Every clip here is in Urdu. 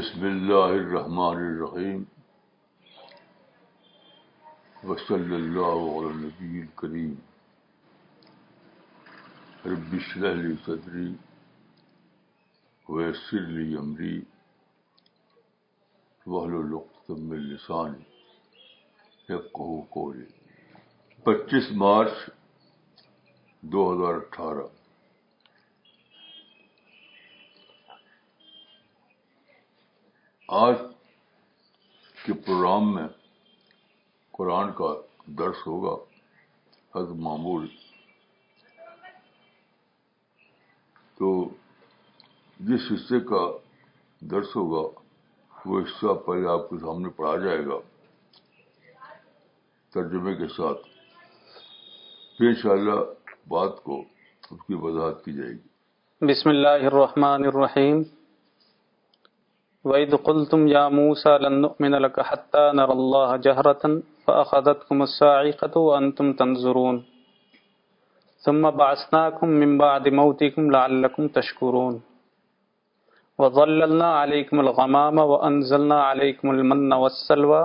بسم اللہ الرحمن الرحیم وصلی اللہ علیہ نبی کریم علی صدری ویسلی عمری وحل تب نسانی یا کو پچیس مارچ دو ہزار اٹھارہ آج کے پروگرام میں قرآن کا درس ہوگا حد معمول تو جس حصے کا درس ہوگا وہ حصہ پہلے آپ کے سامنے پڑھا جائے گا ترجمے کے ساتھ شاء اللہ بات کو اس کی وضاحت کی جائے گی بسم اللہ الرحمن الرحیم وَإِذْ قُلْتُمْ يَا مُوسَى لَن نُؤْمِنَ لَكَ حَتَّى نَرَى اللَّهَ جَهْرَةً فَأَخَذَتْكُمُ الصَّاعِقَةُ وَأَنْتُمْ تَنظُرُونَ ثُمَّ بَعَثْنَاكُمْ مِنْ بَعْدِ مَوْتِكُمْ لَعَلَّكُمْ تَشْكُرُونَ وَظَلَّلْنَا عَلَيْكُمُ الْغَمَامَ وَأَنْزَلْنَا عَلَيْكُمُ الْمَنَّ وَالسَّلْوَى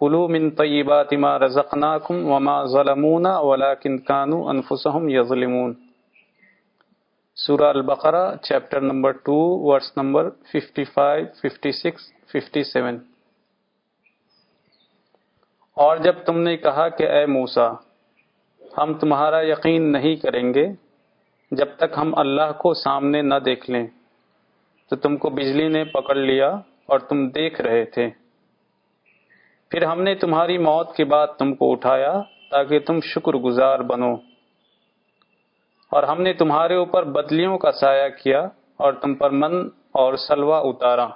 كُلُوا مِنْ طَيِّبَاتِ مَا رَزَقْنَاكُمْ وَمَا ظَلَمُونَا وَلَكِنْ كَانُوا أَنْفُسَهُمْ يَظْلِمُونَ سورہ البقرہ chapter number two verse number fifty five fifty six fifty seven اور جب تم نے کہا کہ اے موسا ہم تمہارا یقین نہیں کریں گے جب تک ہم اللہ کو سامنے نہ دیکھ لیں تو تم کو بجلی نے پکڑ لیا اور تم دیکھ رہے تھے پھر ہم نے تمہاری موت کے بعد تم کو اٹھایا تاکہ تم شکر گزار بنو اور ہم نے تمہارے اوپر بدلیوں کا سایہ کیا اور تم پر من اور سلوا اتارا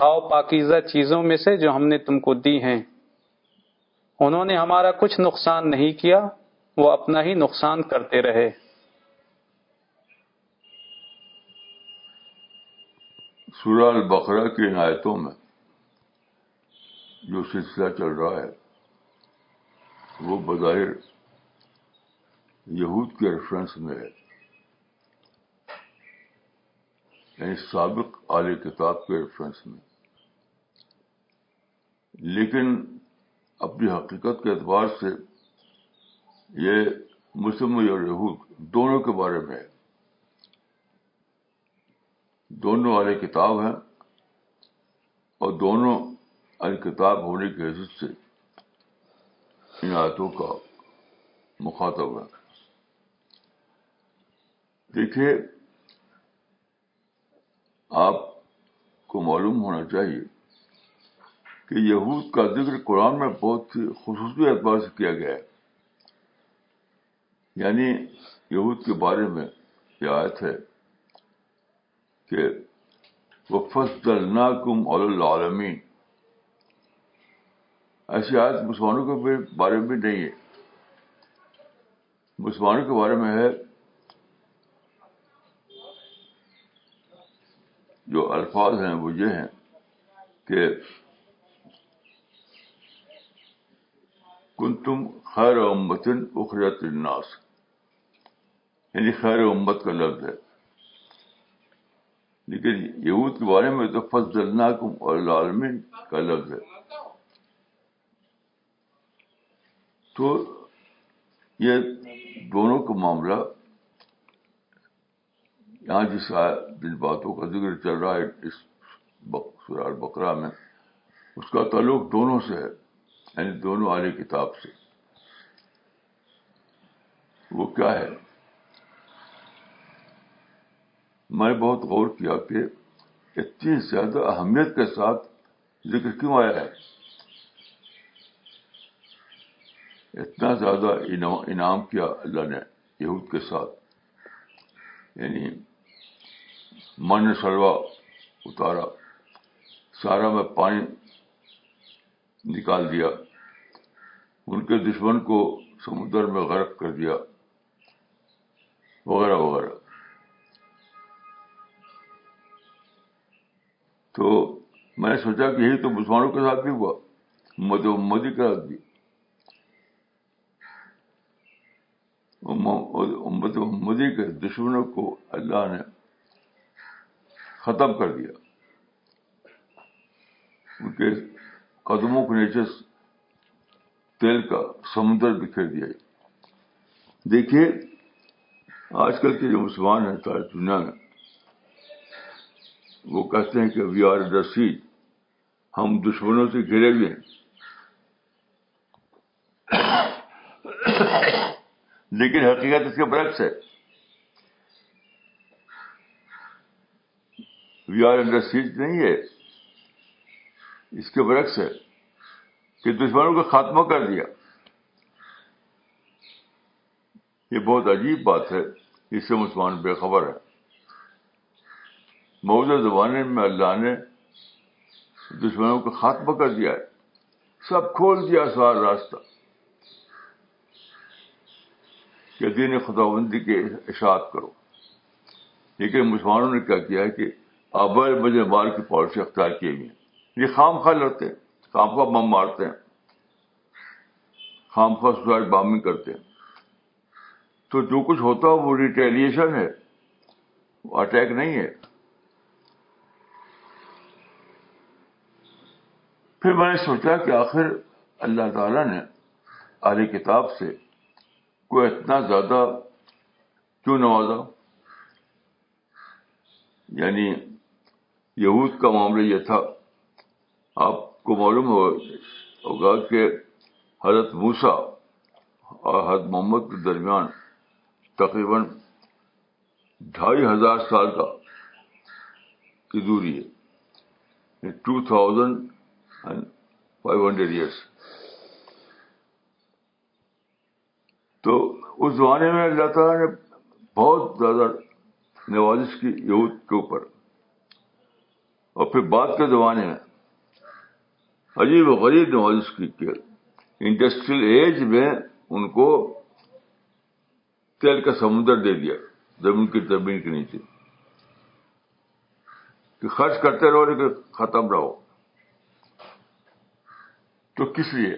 کھاؤ پاکیزہ چیزوں میں سے جو ہم نے تم کو دی ہیں انہوں نے ہمارا کچھ نقصان نہیں کیا وہ اپنا ہی نقصان کرتے رہے سورال البقرہ کی عنایتوں میں جو سلسلہ چل رہا ہے وہ بظاہر یہود کے ریفرنس میں ہے یعنی سابق اعلی کتاب کے ریفرنس میں لیکن اپنی حقیقت کے اعتبار سے یہ مسلم اور یہود دونوں کے بارے میں ہے دونوں اعلی کتاب ہیں اور دونوں اعلی کتاب ہونے کی حیثیت سے ان آیتوں کا مخاطب ہے دیکھیے آپ کو معلوم ہونا چاہیے کہ یہود کا ذکر قرآن میں بہت ہی خصوصی اعتبار سے کیا گیا ہے یعنی یہود کے بارے میں یہ آیت ہے کہ وہ کم العالمین ایسی آیت مسلمانوں کے بارے میں نہیں ہے مسلمانوں کے بارے میں ہے جو الفاظ ہیں وہ یہ ہیں کہ خیر اخرت الناس یعنی خیر امت کا لفظ ہے لیکن یہود کے بارے میں تو فضل نا اور العالمین کا لفظ ہے تو یہ دونوں کا معاملہ یہاں جس جن باتوں کا ذکر چل رہا ہے اس شرار بکرا میں اس کا تعلق دونوں سے ہے یعنی دونوں آنے کتاب سے وہ کیا ہے میں بہت غور کیا کہ اتنی زیادہ اہمیت کے ساتھ ذکر کیوں آیا ہے اتنا زیادہ انعام کیا اللہ نے یہود کے ساتھ یعنی نے سلوا اتارا سارا میں پانی نکال دیا ان کے دشمن کو سمندر میں غرق کر دیا وغیرہ وغیرہ تو میں نے سوچا کہ یہی تو مسلمانوں کے ساتھ بھی ہوا مد مودی کے ساتھ بھی امت مودی کے دشمنوں کو اللہ نے ختم کر دیا ان کے قدموں کے نیچے تیل کا سمندر بکھر دیا دیکھیے آج کل کے جو مسلمان ہیں ساری دنیا میں وہ کہتے ہیں کہ وی آر دا سیج ہم دشمنوں سے گرے ہوئے ہیں لیکن حقیقت اس کے برعکس ہے وی آر انڈر سیج نہیں ہے اس کے برعکس ہے کہ دشمنوں کا خاتمہ کر دیا یہ بہت عجیب بات ہے اس سے مسلمان بے خبر ہے موجودہ زمانے میں اللہ نے دشمنوں کا خاتمہ کر دیا ہے سب کھول دیا سارا راستہ کہ دین خدا بندی کے اشاعت کرو لیکن مسلمانوں نے کیا کیا ہے کہ اب بجے مار کی پالیسی اختیار کی ہیں یہ خام خواہ لڑتے ہیں خام خواہ بم مارتے ہیں خام خواہ سوسائڈ بامنگ کرتے ہیں تو جو کچھ ہوتا ہے وہ ریٹیلیشن ہے وہ اٹیک نہیں ہے پھر میں نے سوچا کہ آخر اللہ تعالیٰ نے اہل کتاب سے کوئی اتنا زیادہ کیوں نوازا یعنی یہود کا معاملہ یہ تھا آپ کو معلوم ہوگا کہ حضرت موسا اور حضرت محمد کے درمیان تقریباً ڈھائی ہزار سال کا کی دوری ہے two thousand five hundred years تو اس زمانے میں اللہ تعالیٰ نے بہت زیادہ نوازش کی یہود کے اوپر اور پھر بعد کے زمانے میں عجیب و غریب نواز کی انڈسٹریل ایج میں ان کو تیل کا سمندر دے دیا زمین کی زمین کے نیچے کہ خرچ کرتے رہو لیکن ختم رہو تو کس لیے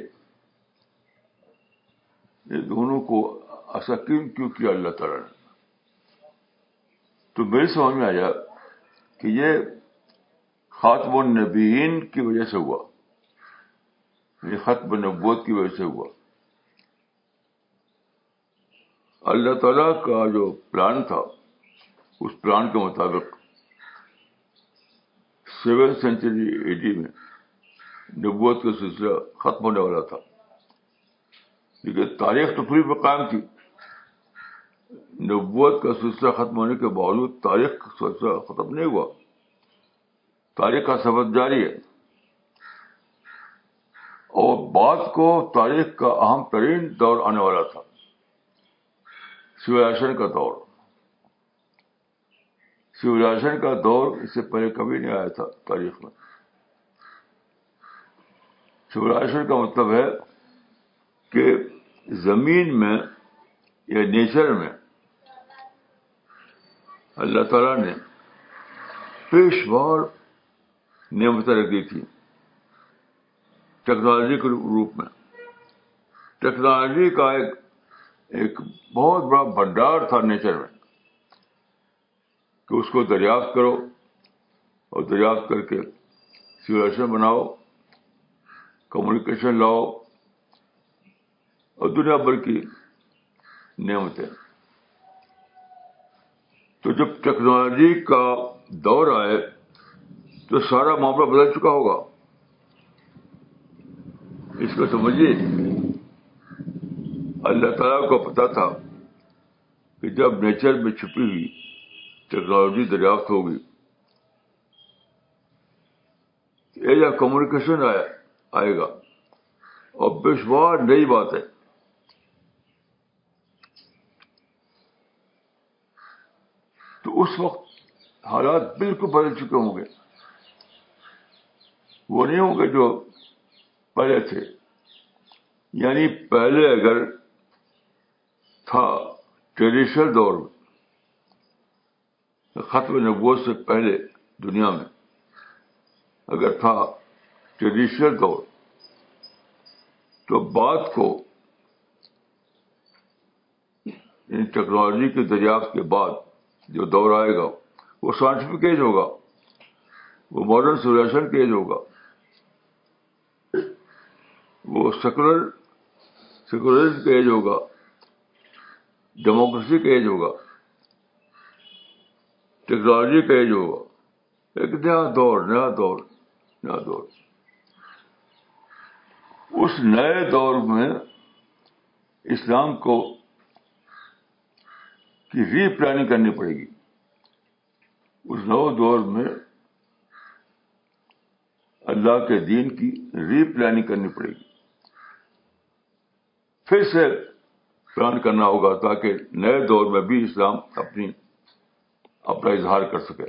یہ دونوں کو ایسا کیوں کیا اللہ تعالی نے تو میرے سمجھ میں آیا کہ یہ خاتم النبیین کی وجہ سے ہوا یعنی ختم نبوت کی وجہ سے ہوا اللہ تعالی کا جو پلان تھا اس پلان کے مطابق سیون سینچری ایٹی میں نبوت کا سلسلہ ختم ہونے والا تھا لیکن تاریخ تو پوری پر قائم تھی نبوت کا سلسلہ ختم ہونے کے باوجود تاریخ کا سلسلہ ختم نہیں ہوا تاریخ کا سبق جاری ہے اور بعد کو تاریخ کا اہم ترین دور آنے والا تھا شیوراشن کا دور شیوراشن کا دور اس سے پہلے کبھی نہیں آیا تھا تاریخ میں شیوراشن کا مطلب ہے کہ زمین میں یا نیچر میں اللہ تعالی نے پیش بار نعمتیں رکھ دی تھی ٹیکنالوجی کے روپ میں ٹیکنالوجی کا ایک ایک بہت بڑا بھنڈار تھا نیچر میں کہ اس کو دریافت کرو اور دریافت کر کے سیولیشن بناؤ کمیونیکیشن لاؤ اور دنیا بھر کی نعمتیں تو جب ٹیکنالوجی کا دور آئے تو سارا معاملہ بدل چکا ہوگا اس کو سمجھیے اللہ تعالیٰ کو پتا تھا کہ جب نیچر میں چھپی ہوئی ٹیکنالوجی دریافت ہوگی ایجا کمیونیکیشن آئے گا اور بے شمار نئی بات ہے تو اس وقت حالات بالکل بدل چکے ہوں گے وہ نہیں ہوں گے جو پہلے تھے یعنی پہلے اگر تھا ٹریڈیشنل دور میں ختم نبوت سے پہلے دنیا میں اگر تھا ٹریڈیشنل دور تو بات کو ان ٹیکنالوجی کے دریافت کے بعد جو دور آئے گا وہ سائنٹیفک ایج ہوگا وہ ماڈرن کے ایج ہوگا وہ سیکولر سیکولرزم کا ایج ہوگا ڈیموکریسی کا ایج ہوگا ٹیکنالوجی کا ایج ہوگا ایک نیا دور نیا دور نیا دور اس نئے دور میں اسلام کو کی ری پلاننگ کرنی پڑے گی اس نو دور میں اللہ کے دین کی ری پلاننگ کرنی پڑے گی پھر سے بیان کرنا ہوگا تاکہ نئے دور میں بھی اسلام اپنی اپنا اظہار کر سکے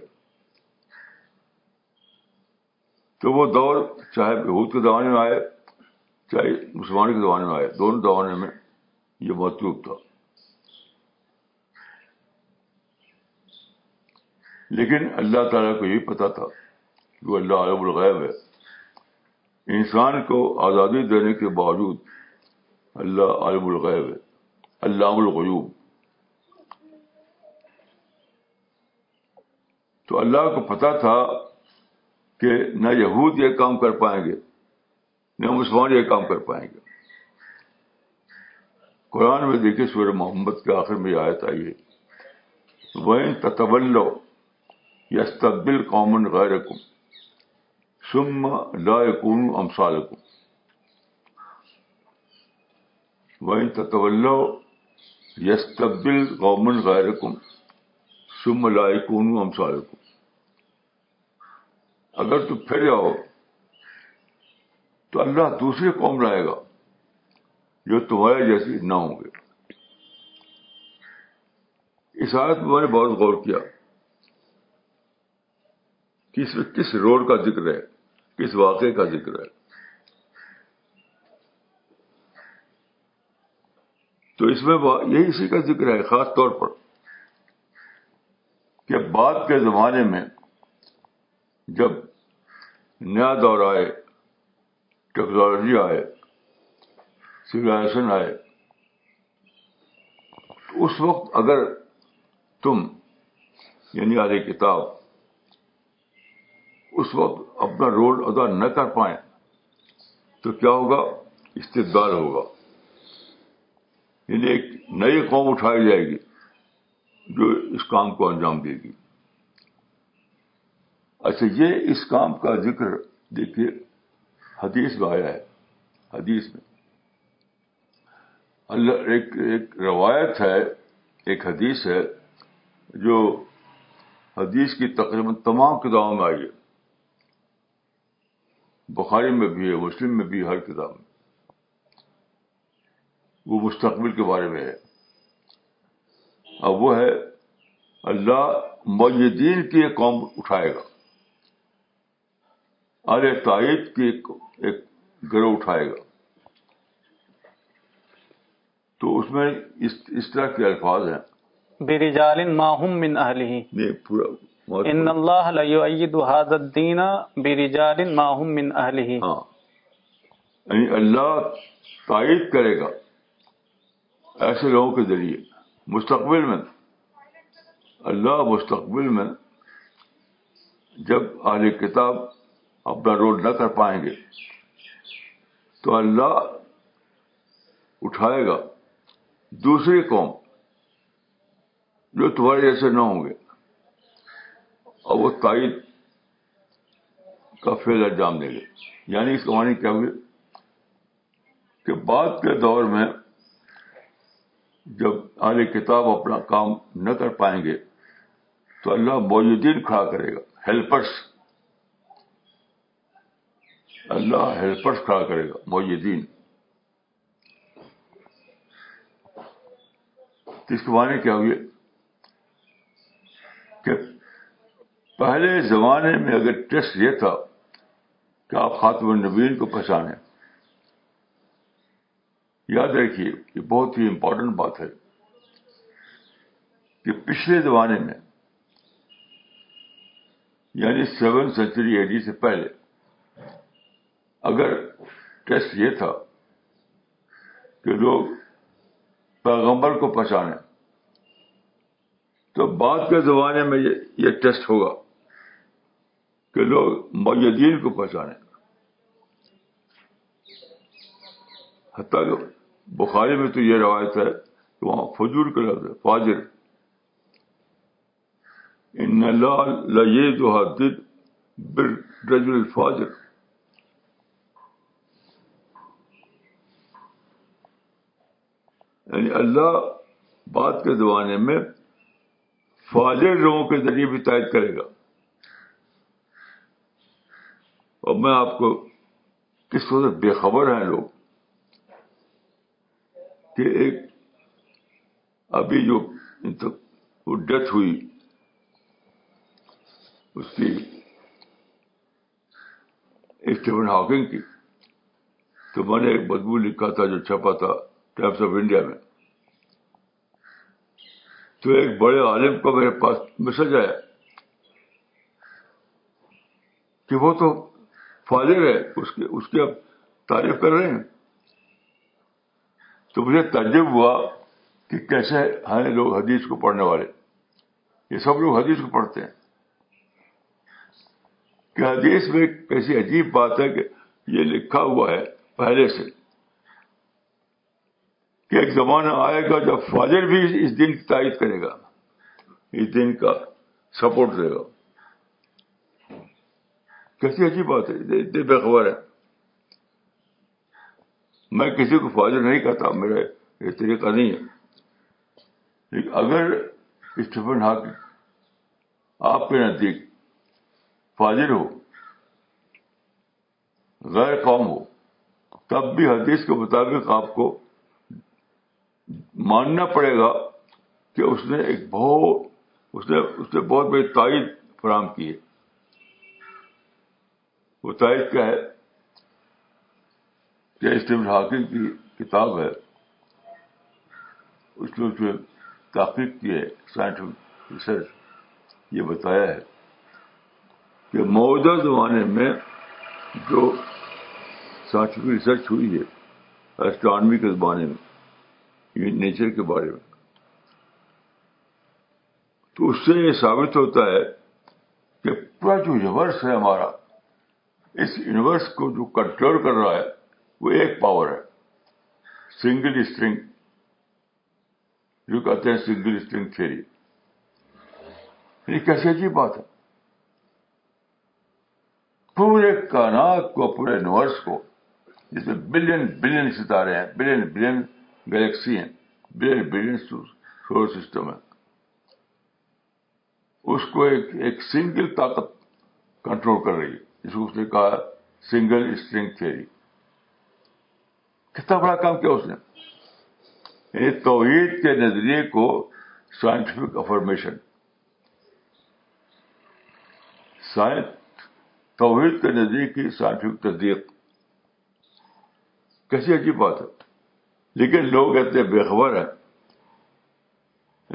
تو وہ دور چاہے بہت کے زمانے میں آئے چاہے مسلمان کے زمانے میں آئے دونوں زمانے میں یہ مطلوب تھا لیکن اللہ تعالیٰ کو یہی پتا تھا کہ وہ اللہ عالم الغیب ہے انسان کو آزادی دینے کے باوجود اللہ عالم الغیب اللہ تو اللہ کو پتا تھا کہ نہ یہود یہ کام کر پائیں گے نہ مسلمان یہ کام کر پائیں گے قرآن میں دیکھیے سورہ محمد کے آخر میں آیت آئی ہے وین تبل یہ استبل قومن غیرکم سم لا یقون امسالکم وَإِن تَتَوَلَّوْا یس تبدیل گورنمنٹ غائر کم شم لائے اگر تم پھر جاؤ تو اللہ دوسری قوم لائے گا جو تمہارے جیسی نہ ہوں گے اس میں میں نے بہت غور کیا کہ کس روڈ کا ذکر ہے کس واقعے کا ذکر ہے تو اس میں یہی اسی کا ذکر ہے خاص طور پر کہ بعد کے زمانے میں جب نیا دور آئے ٹیکنالوجی آئے سولا آئے تو اس وقت اگر تم یعنی آ رہی کتاب اس وقت اپنا رول ادا نہ کر پائیں تو کیا ہوگا استدار ہوگا یعنی ایک نئی قوم اٹھائی جائے گی جو اس کام کو انجام دے گی اچھا یہ اس کام کا ذکر دیکھیے حدیث میں آیا ہے حدیث میں اللہ ایک ایک روایت ہے ایک حدیث ہے جو حدیث کی تقریباً تمام کتابوں میں آئی ہے بخاری میں بھی ہے مسلم میں بھی ہر کتاب میں وہ مستقبل کے بارے میں ہے اب وہ ہے اللہ مجدین کی ایک قوم اٹھائے گا ارے تائید کی ایک گروہ اٹھائے گا تو اس میں اس طرح کے الفاظ ہیں بری ما هم من اللہ انہی دہاجت دینا بری ما هم من ہاں یعنی اللہ تائید کرے گا ایسے لوگوں کے ذریعے مستقبل میں اللہ مستقبل میں جب آج کتاب اپنا رول نہ کر پائیں گے تو اللہ اٹھائے گا دوسری قوم جو تمہارے جیسے نہ ہوں گے اور وہ تائید کا فیل انجام دیں گے یعنی اس کہانی کیا ہوئی کہ بعد کے دور میں جب اہل کتاب اپنا کام نہ کر پائیں گے تو اللہ موجودین کھڑا کرے گا ہیلپرس اللہ ہیلپرس کھڑا کرے گا موجودین اس کے معنی کیا ہوئے کہ پہلے زمانے میں اگر ٹیسٹ یہ تھا کہ آپ خاتم النبین کو پہچانیں یاد رکھیے یہ بہت ہی امپورٹنٹ بات ہے کہ پچھلے زمانے میں یعنی سیون سینچری اے ڈی سے پہلے اگر ٹیسٹ یہ تھا کہ لوگ پیغمبر کو پہچانے تو بعد کے زمانے میں یہ ٹیسٹ ہوگا کہ لوگ میدین کو پہچانے کہ بخاری میں تو یہ روایت ہے کہ وہاں فجور کا لفظ ہے فاجر ان اللہ فاجر جو اللہ بات کے زمانے میں فاجر لوگوں کے ذریعے بھی تائید کرے گا اور میں آپ کو کس طرح بے خبر ہیں لوگ کہ ایک ابھی جو ڈیتھ ہوئی اس کی اسٹیفن ہاکنگ کی تو میں نے ایک بدبو لکھا تھا جو چھپا تھا ٹائمس آف انڈیا میں تو ایک بڑے عالم کا میرے پاس میسج آیا کہ وہ تو فالر ہے اس کی اب تعریف کر رہے ہیں تو مجھے تعجب ہوا کہ کیسے ہیں لوگ حدیث کو پڑھنے والے یہ سب لوگ حدیث کو پڑھتے ہیں کہ حدیث میں کیسی عجیب بات ہے کہ یہ لکھا ہوا ہے پہلے سے کہ ایک زمانہ آئے گا جب فاجر بھی اس دن کی تائید کرے گا اس دن کا سپورٹ دے گا کیسی عجیب بات ہے بے خبر ہے میں کسی کو فاضر نہیں کہتا میرا یہ طریقہ نہیں ہے لیکن اگر اسٹیفن ہاک آپ کے نزدیک فاضر ہو غیر قوم ہو تب بھی حدیث کے مطابق آپ کو ماننا پڑے گا کہ اس نے ایک بہت اس اس نے نے بہت بڑی تائید فراہم کی ہے وہ تائید کیا ہے ہاکنگ کی کتاب ہے اس نے جو تحقیق کی ہے سائنٹیفک ریسرچ یہ بتایا ہے کہ موجودہ زمانے میں جو سائنٹیفک ریسرچ ہوئی ہے اسٹرانمی کے زمانے میں نیچر یعنی کے بارے میں تو اس سے یہ ثابت ہوتا ہے کہ پورا جو یونیورس ہے ہمارا اس یونیورس کو جو کنٹرول کر رہا ہے وہ ایک پاور ہے سنگل اسٹرنگ جو کہتے ہیں سنگل اسٹرنگ تھری کیسی عجیب بات ہے پورے کائنات کو پورے یونیورس کو جس میں بلین بلین ستارے ہیں بلین بلین گلیکسی ہیں بلین بلین سولر سسٹم ہے اس کو ایک ایک سنگل طاقت کنٹرول کر رہی ہے جس کو اس نے کہا سنگل اسٹرنگ تھیری کتنا بڑا کام کیا اس نے یعنی توحید کے نظریے کو سائنٹفک افارمیشن توحید کے نظریے کی سائنٹفک تصدیق کیسی اچھی بات ہے لیکن لوگ اتنے بے خبر ہیں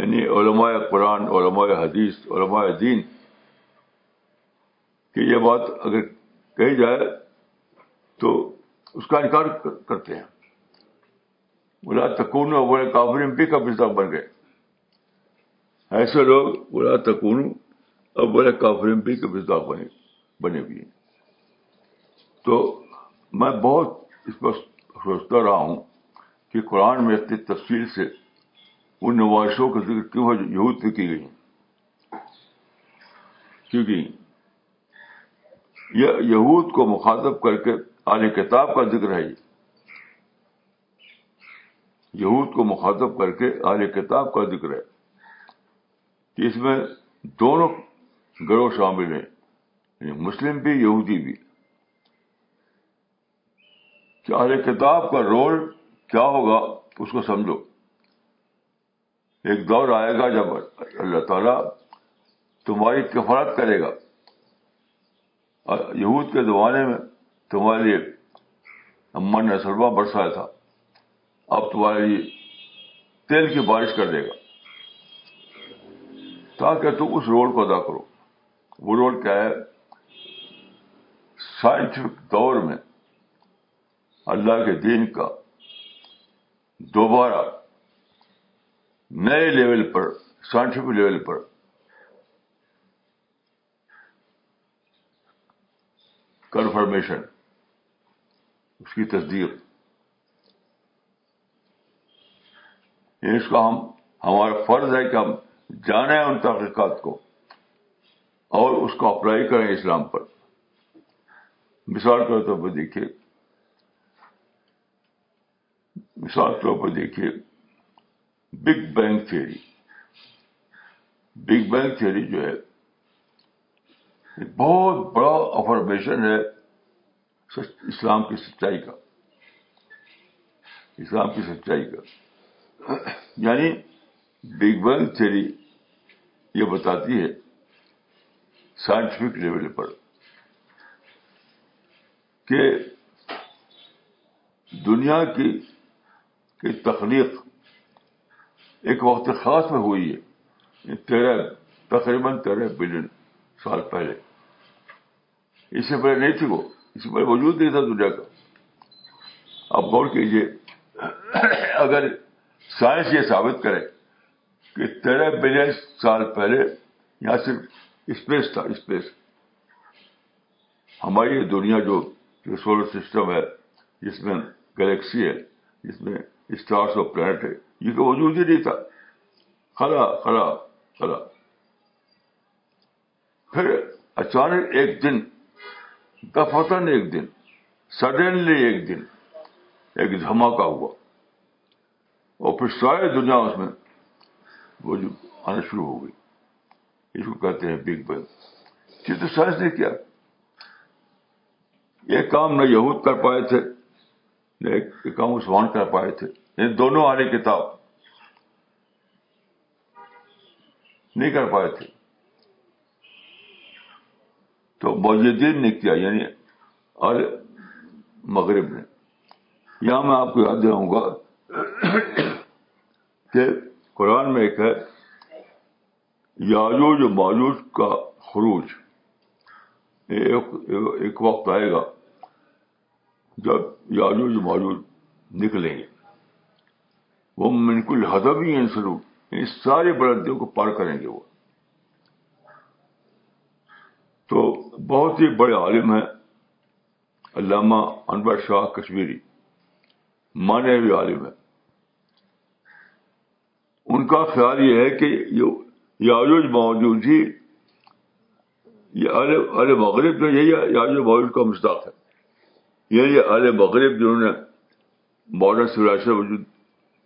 یعنی علماء قرآن علماء حدیث علماء دین کہ یہ بات اگر کہی جائے تو اس کا انکار کرتے ہیں بلا تکون بولے کافر بھی کا فضا بن گئے ایسے لوگ بلا تکون اب کافر بھی کا فضا بنے بنے بھی تو میں بہت اس پر سوچتا رہا ہوں کہ قرآن میں اتنی تفصیل سے ان نوائشوں کا ذکر کیوں جو یہود کی گئی کیونکہ یہود کو مخاطب کر کے اعلی کتاب کا ذکر ہے یہود کو مخاطب کر کے اعلی کتاب کا ذکر ہے کہ اس میں دونوں گروہ شامل ہیں یعنی مسلم بھی یہودی بھی کہ اہل کتاب کا رول کیا ہوگا اس کو سمجھو ایک دور آئے گا جب اللہ تعالیٰ تمہاری کفارت کرے گا یہود کے زمانے میں تمہارے لیے امن نے سلوا برسایا تھا اب تمہارے لیے تیل کی بارش کر دے گا تاکہ تم اس رول کو ادا کرو وہ رول کیا ہے سائنٹفک دور میں اللہ کے دین کا دوبارہ نئے لیول پر سائنٹفک لیول پر کنفرمیشن اس کی تصدیق یعنی اس کا ہم ہمارا فرض ہے کہ ہم جانیں ان تحقیقات کو اور اس کو اپلائی کریں اسلام پر مثال کے طور پر دیکھیے مثال کے طور پر دیکھیے big bang theory big bang theory جو ہے بہت بڑا افرمیشن ہے اسلام کی سچائی کا اسلام کی سچائی کا یعنی بگ بینگ تھیری یہ بتاتی ہے سائنٹفک لیول پر کہ دنیا کی کی تخلیق ایک وقت خاص میں ہوئی ہے تیرہ تقریباً تیرہ بلین سال پہلے اس سے پہلے نہیں تھی وہ اس وجود نہیں تھا دنیا کا آپ غور کیجیے اگر سائنس یہ ثابت کرے کہ تیرہ بلین سال پہلے یہاں صرف اسپیس تھا اسپیس ہماری دنیا جو سولر سسٹم ہے جس میں گلیکسی ہے جس میں اسٹارس اور پلانٹ ہے یہ تو وجود ہی نہیں تھا خلا خلا خلا پھر اچانک ایک دن دفتن ایک دن سڈنلی ایک دن ایک دھماکہ ہوا اور پھر ساری دنیا اس میں وہ جو آنا شروع ہو گئی اس کو کہتے ہیں بگ بین سائنس نے کیا ایک کام نہ یہود کر پائے تھے نہ ایک کام عثمان کر پائے تھے یہ یعنی دونوں آنے کتاب نہیں کر پائے تھے تو نے کیا یعنی اور مغرب نے یہاں میں آپ کو یاد دلاؤں گا کہ قرآن میں ایک ہے یاجوج و ماجوج کا خروج ایک وقت آئے گا جب یاجوج و ماجوج نکلیں گے وہ منکل کو ہی ہے ان سارے بلندیوں کو پار کریں گے وہ بہت ہی بڑے عالم ہیں علامہ انور شاہ کشمیری مانے ہوئے عالم ہے ان کا خیال یہ ہے کہ موجود ہی عل مغرب جو یہی موجود کا مشتاق ہے یہی عل مغرب جنہوں نے ماڈرن سولیشن وجود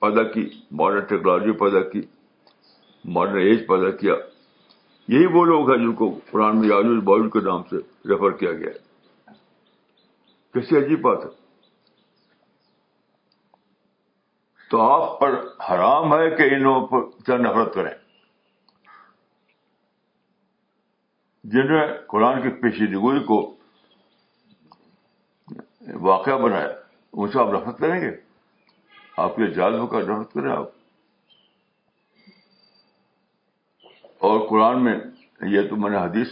پیدا کی ماڈرن ٹیکنالوجی پیدا کی ماڈرن ایج پیدا کیا یہی وہ لوگ ہیں جن کو قرآن میں یاجوج باجوج کے نام سے ریفر کیا گیا ہے کیسی عجیب بات ہے تو آپ پر حرام ہے کہ ان لوگوں پر کیا نفرت کریں جنہوں نے قرآن کی پیشیدگوئی کو واقعہ بنایا ان سے آپ نفرت کریں گے آپ کے جالب کا نفرت کریں آپ اور قرآن میں یہ تو میں نے حدیث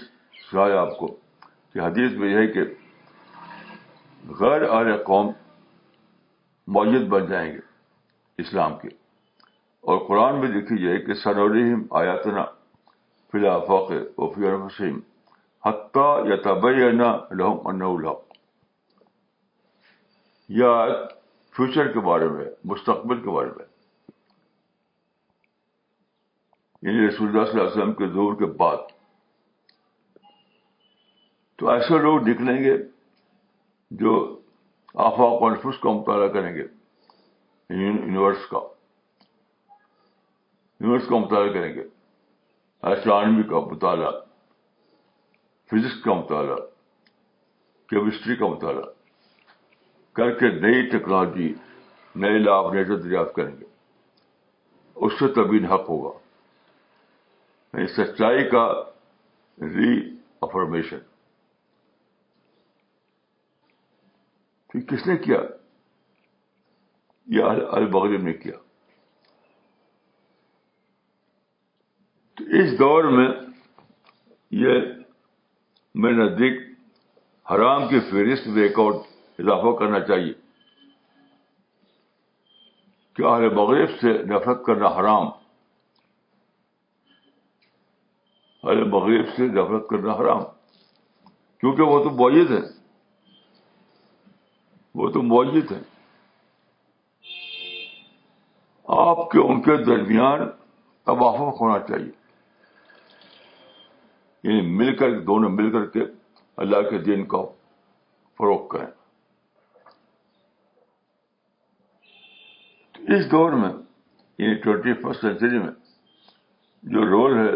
سنایا آپ کو کہ حدیث میں یہ ہے کہ غیر اہل قوم معیت بن جائیں گے اسلام کے اور قرآن میں دیکھی جائے کہ سنورحیم آیاتنا فلا فوق و فی حتہ یا تب یا نہ لحم اور نہ یا فیوچر کے بارے میں مستقبل کے بارے میں یعنی رسول اللہ صلی اللہ علیہ وسلم کے دور کے بعد تو ایسے لوگ نکلیں گے جو آفا کانفرنس کا مطالعہ کریں گے یعنی یونیورس کا یونیورس کا مطالعہ کریں گے ایسٹرانمی کا مطالعہ فزکس کا مطالعہ کیمسٹری کا مطالعہ کر کے نئی ٹیکنالوجی نئے لابریٹر دریافت کریں گے اس سے تبھی حق ہوگا یعنی سچائی کا ری افرمیشن پھر کس نے کیا یہ البغرب نے کیا تو اس دور میں یہ میرے نزدیک حرام کی فہرست میں ایک اور اضافہ کرنا چاہیے کیا مغرب سے نفرت کرنا حرام اہل مغرب سے نفرت کرنا حرام کیونکہ وہ تو معیت ہے وہ تو معیت ہے آپ کے ان کے درمیان توافق ہونا چاہیے یعنی مل کر دونوں مل کر کے اللہ کے دین کو فروغ کریں اس دور میں یعنی ٹوینٹی فسٹ سینچری میں جو رول ہے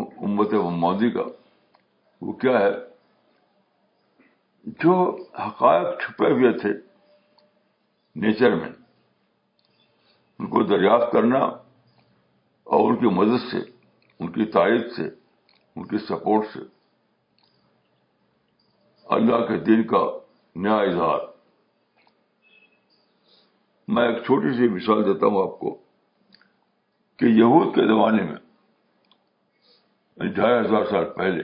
امت مودی کا وہ کیا ہے جو حقائق چھپے ہوئے تھے نیچر میں ان کو دریافت کرنا اور ان کی مدد سے ان کی تائید سے ان کی سپورٹ سے اللہ کے دین کا نیا اظہار میں ایک چھوٹی سی مثال دیتا ہوں آپ کو کہ یہود کے زمانے میں یعنی ڈھائی ہزار سال پہلے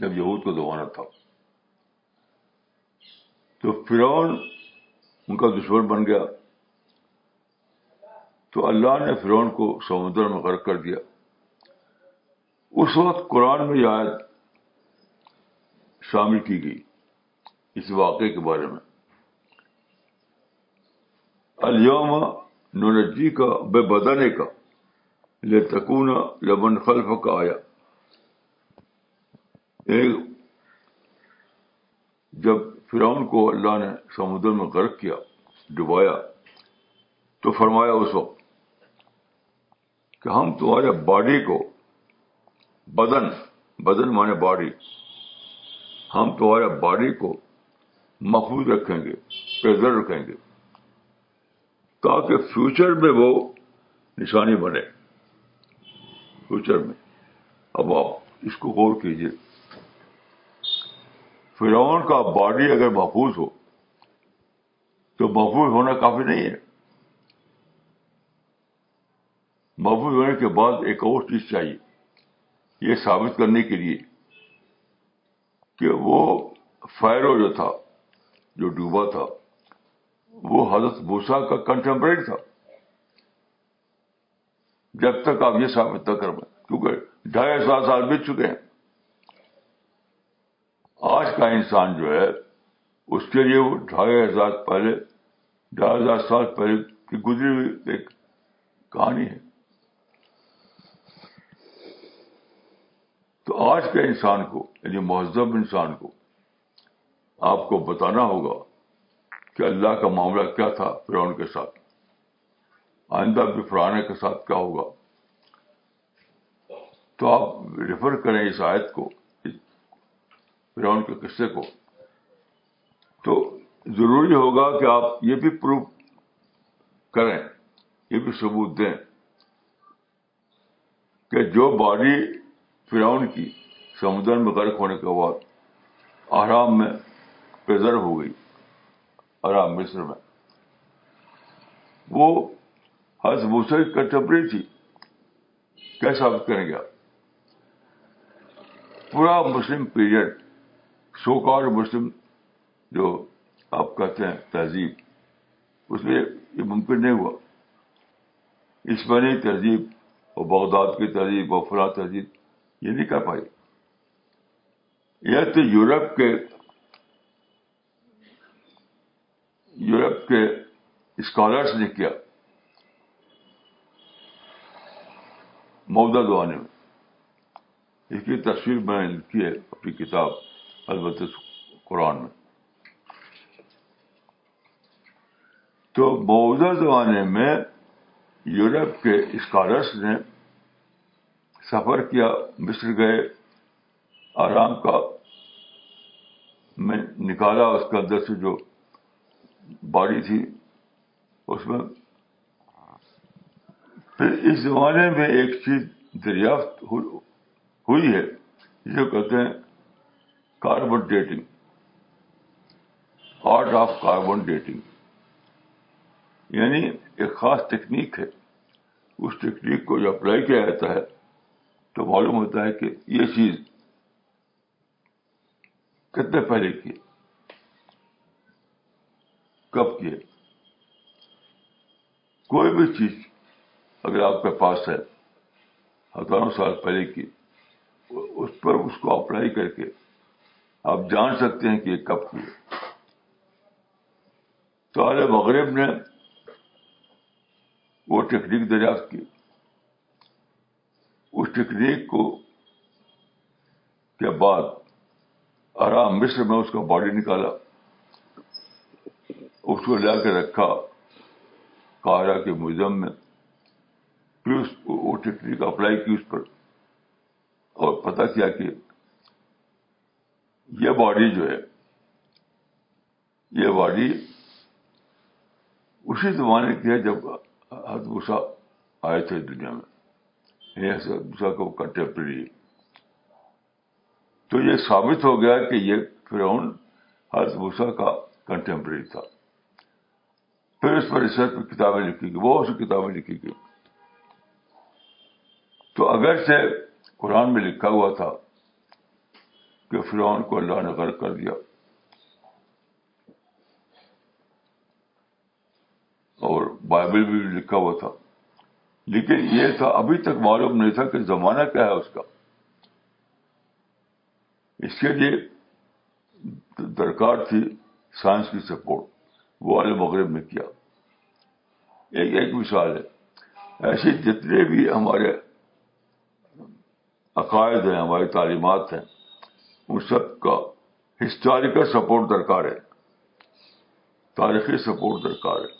جب یہود کو دوانا تھا تو فرعون ان کا دشمن بن گیا تو اللہ نے فرعون کو سمندر میں غرق کر دیا اس وقت قرآن میں یہ آیت شامل کی گئی اس واقعے کے بارے میں الیوم نونجی کا بے بدنے کا لتکون لمن خلف کا آیا آیا جب فرعون کو اللہ نے سمندر میں غرق کیا ڈبایا تو فرمایا اس وقت کہ ہم تمہارے باڈی کو بدن بدن مانے باڈی ہم تمہارے باڈی کو محفوظ رکھیں گے پریزر رکھیں گے تاکہ فیوچر میں وہ نشانی بنے فیوچر میں اب آپ اس کو غور کیجیے فرعون کا باڈی اگر محفوظ ہو تو محفوظ ہونا کافی نہیں ہے محفوظ ہونے کے بعد ایک اور چیز چاہیے یہ ثابت کرنے کے لیے کہ وہ فائرو جو تھا جو ڈوبا تھا وہ حضرت بھوسا کا کنٹمپریری تھا جب تک آپ یہ سابت نہ کر پائیں کیونکہ ڈھائی سو سال بیت چکے ہیں آج کا انسان جو ہے اس کے لیے وہ ڈھائی ہزار پہلے ڈھائی ہزار سال پہلے کی گزری ہوئی ایک کہانی ہے تو آج کے انسان کو یعنی مہذب انسان کو آپ کو بتانا ہوگا کہ اللہ کا معاملہ کیا تھا پھر ان کے ساتھ آئندہ بھی پڑھانے کے ساتھ کیا ہوگا تو آپ ریفر کریں اس آیت کو فرعون کے قصے کو تو ضروری ہوگا کہ آپ یہ بھی پروف کریں یہ بھی ثبوت دیں کہ جو باڈی فرعون کی سمندر میں غرق ہونے کے بعد آرام میں پریزرو ہو گئی آرام مصر میں وہ موسل کا کنٹمپری تھی ثابت کریں گے پورا مسلم پیریڈ سو کار مسلم جو آپ کہتے ہیں تہذیب اس میں یہ ممکن نہیں ہوا اسمانی تہذیب اور بغداد کی تہذیب اور فلا تہذیب یہ نہیں کر پائی یہ تو یورپ کے یورپ کے اسکالرس نے کیا موجودہ دعانے میں اس کی تصویر میں نے لکھی ہے اپنی کتاب البت قرآن میں تو موجودہ زمانے میں یورپ کے اسکالرس نے سفر کیا مصر گئے آرام کا میں نکالا اس کے اندر سے جو باڑی تھی اس میں پھر اس زمانے میں ایک چیز دریافت ہوئی ہے جو کہتے ہیں carbon dating art of carbon dating یعنی ایک خاص ٹیکنیک ہے اس ٹیکنیک کو جو اپلائی کیا جاتا ہے تو معلوم ہوتا ہے کہ یہ چیز کتنے پہلے کی کب کیے کوئی بھی چیز اگر آپ کے پاس ہے ہزاروں سال پہلے کی اس پر اس کو اپلائی کر کے آپ جان سکتے ہیں کہ یہ کب کی تو عالم مغرب نے وہ ٹیکنیک دریافت کی اس ٹیکنیک کو کے بعد آرام مصر میں اس کا باڈی نکالا اس کو لے کے رکھا کارا کے میوزیم میں پھر اس وہ ٹیکنیک اپلائی کی اس پر اور پتا کیا کہ یہ باڈی جو ہے یہ باڈی اسی زمانے کی ہے جب ہربھوشا آئے تھے دنیا میں دوسرا یعنی کو کنٹمپری تو یہ ثابت ہو گیا کہ یہ حد ہربھوشا کا کنٹمپری تھا پھر اس پر ریسرچ میں کتابیں لکھی گئی بہت سی کتابیں لکھی گئی تو اگر سے قرآن میں لکھا ہوا تھا کہ فرعون کو اللہ نے غرق کر دیا اور بائبل بھی لکھا ہوا تھا لیکن یہ تھا ابھی تک معلوم نہیں تھا کہ زمانہ کیا ہے اس کا اس کے لیے درکار تھی سائنس کی سپورٹ وہ عالم مغرب میں کیا ایک ایک مثال ہے ایسے جتنے بھی ہمارے عقائد ہیں ہماری تعلیمات ہیں ان سب کا ہسٹوریکل سپورٹ درکار ہے تاریخی سپورٹ درکار ہے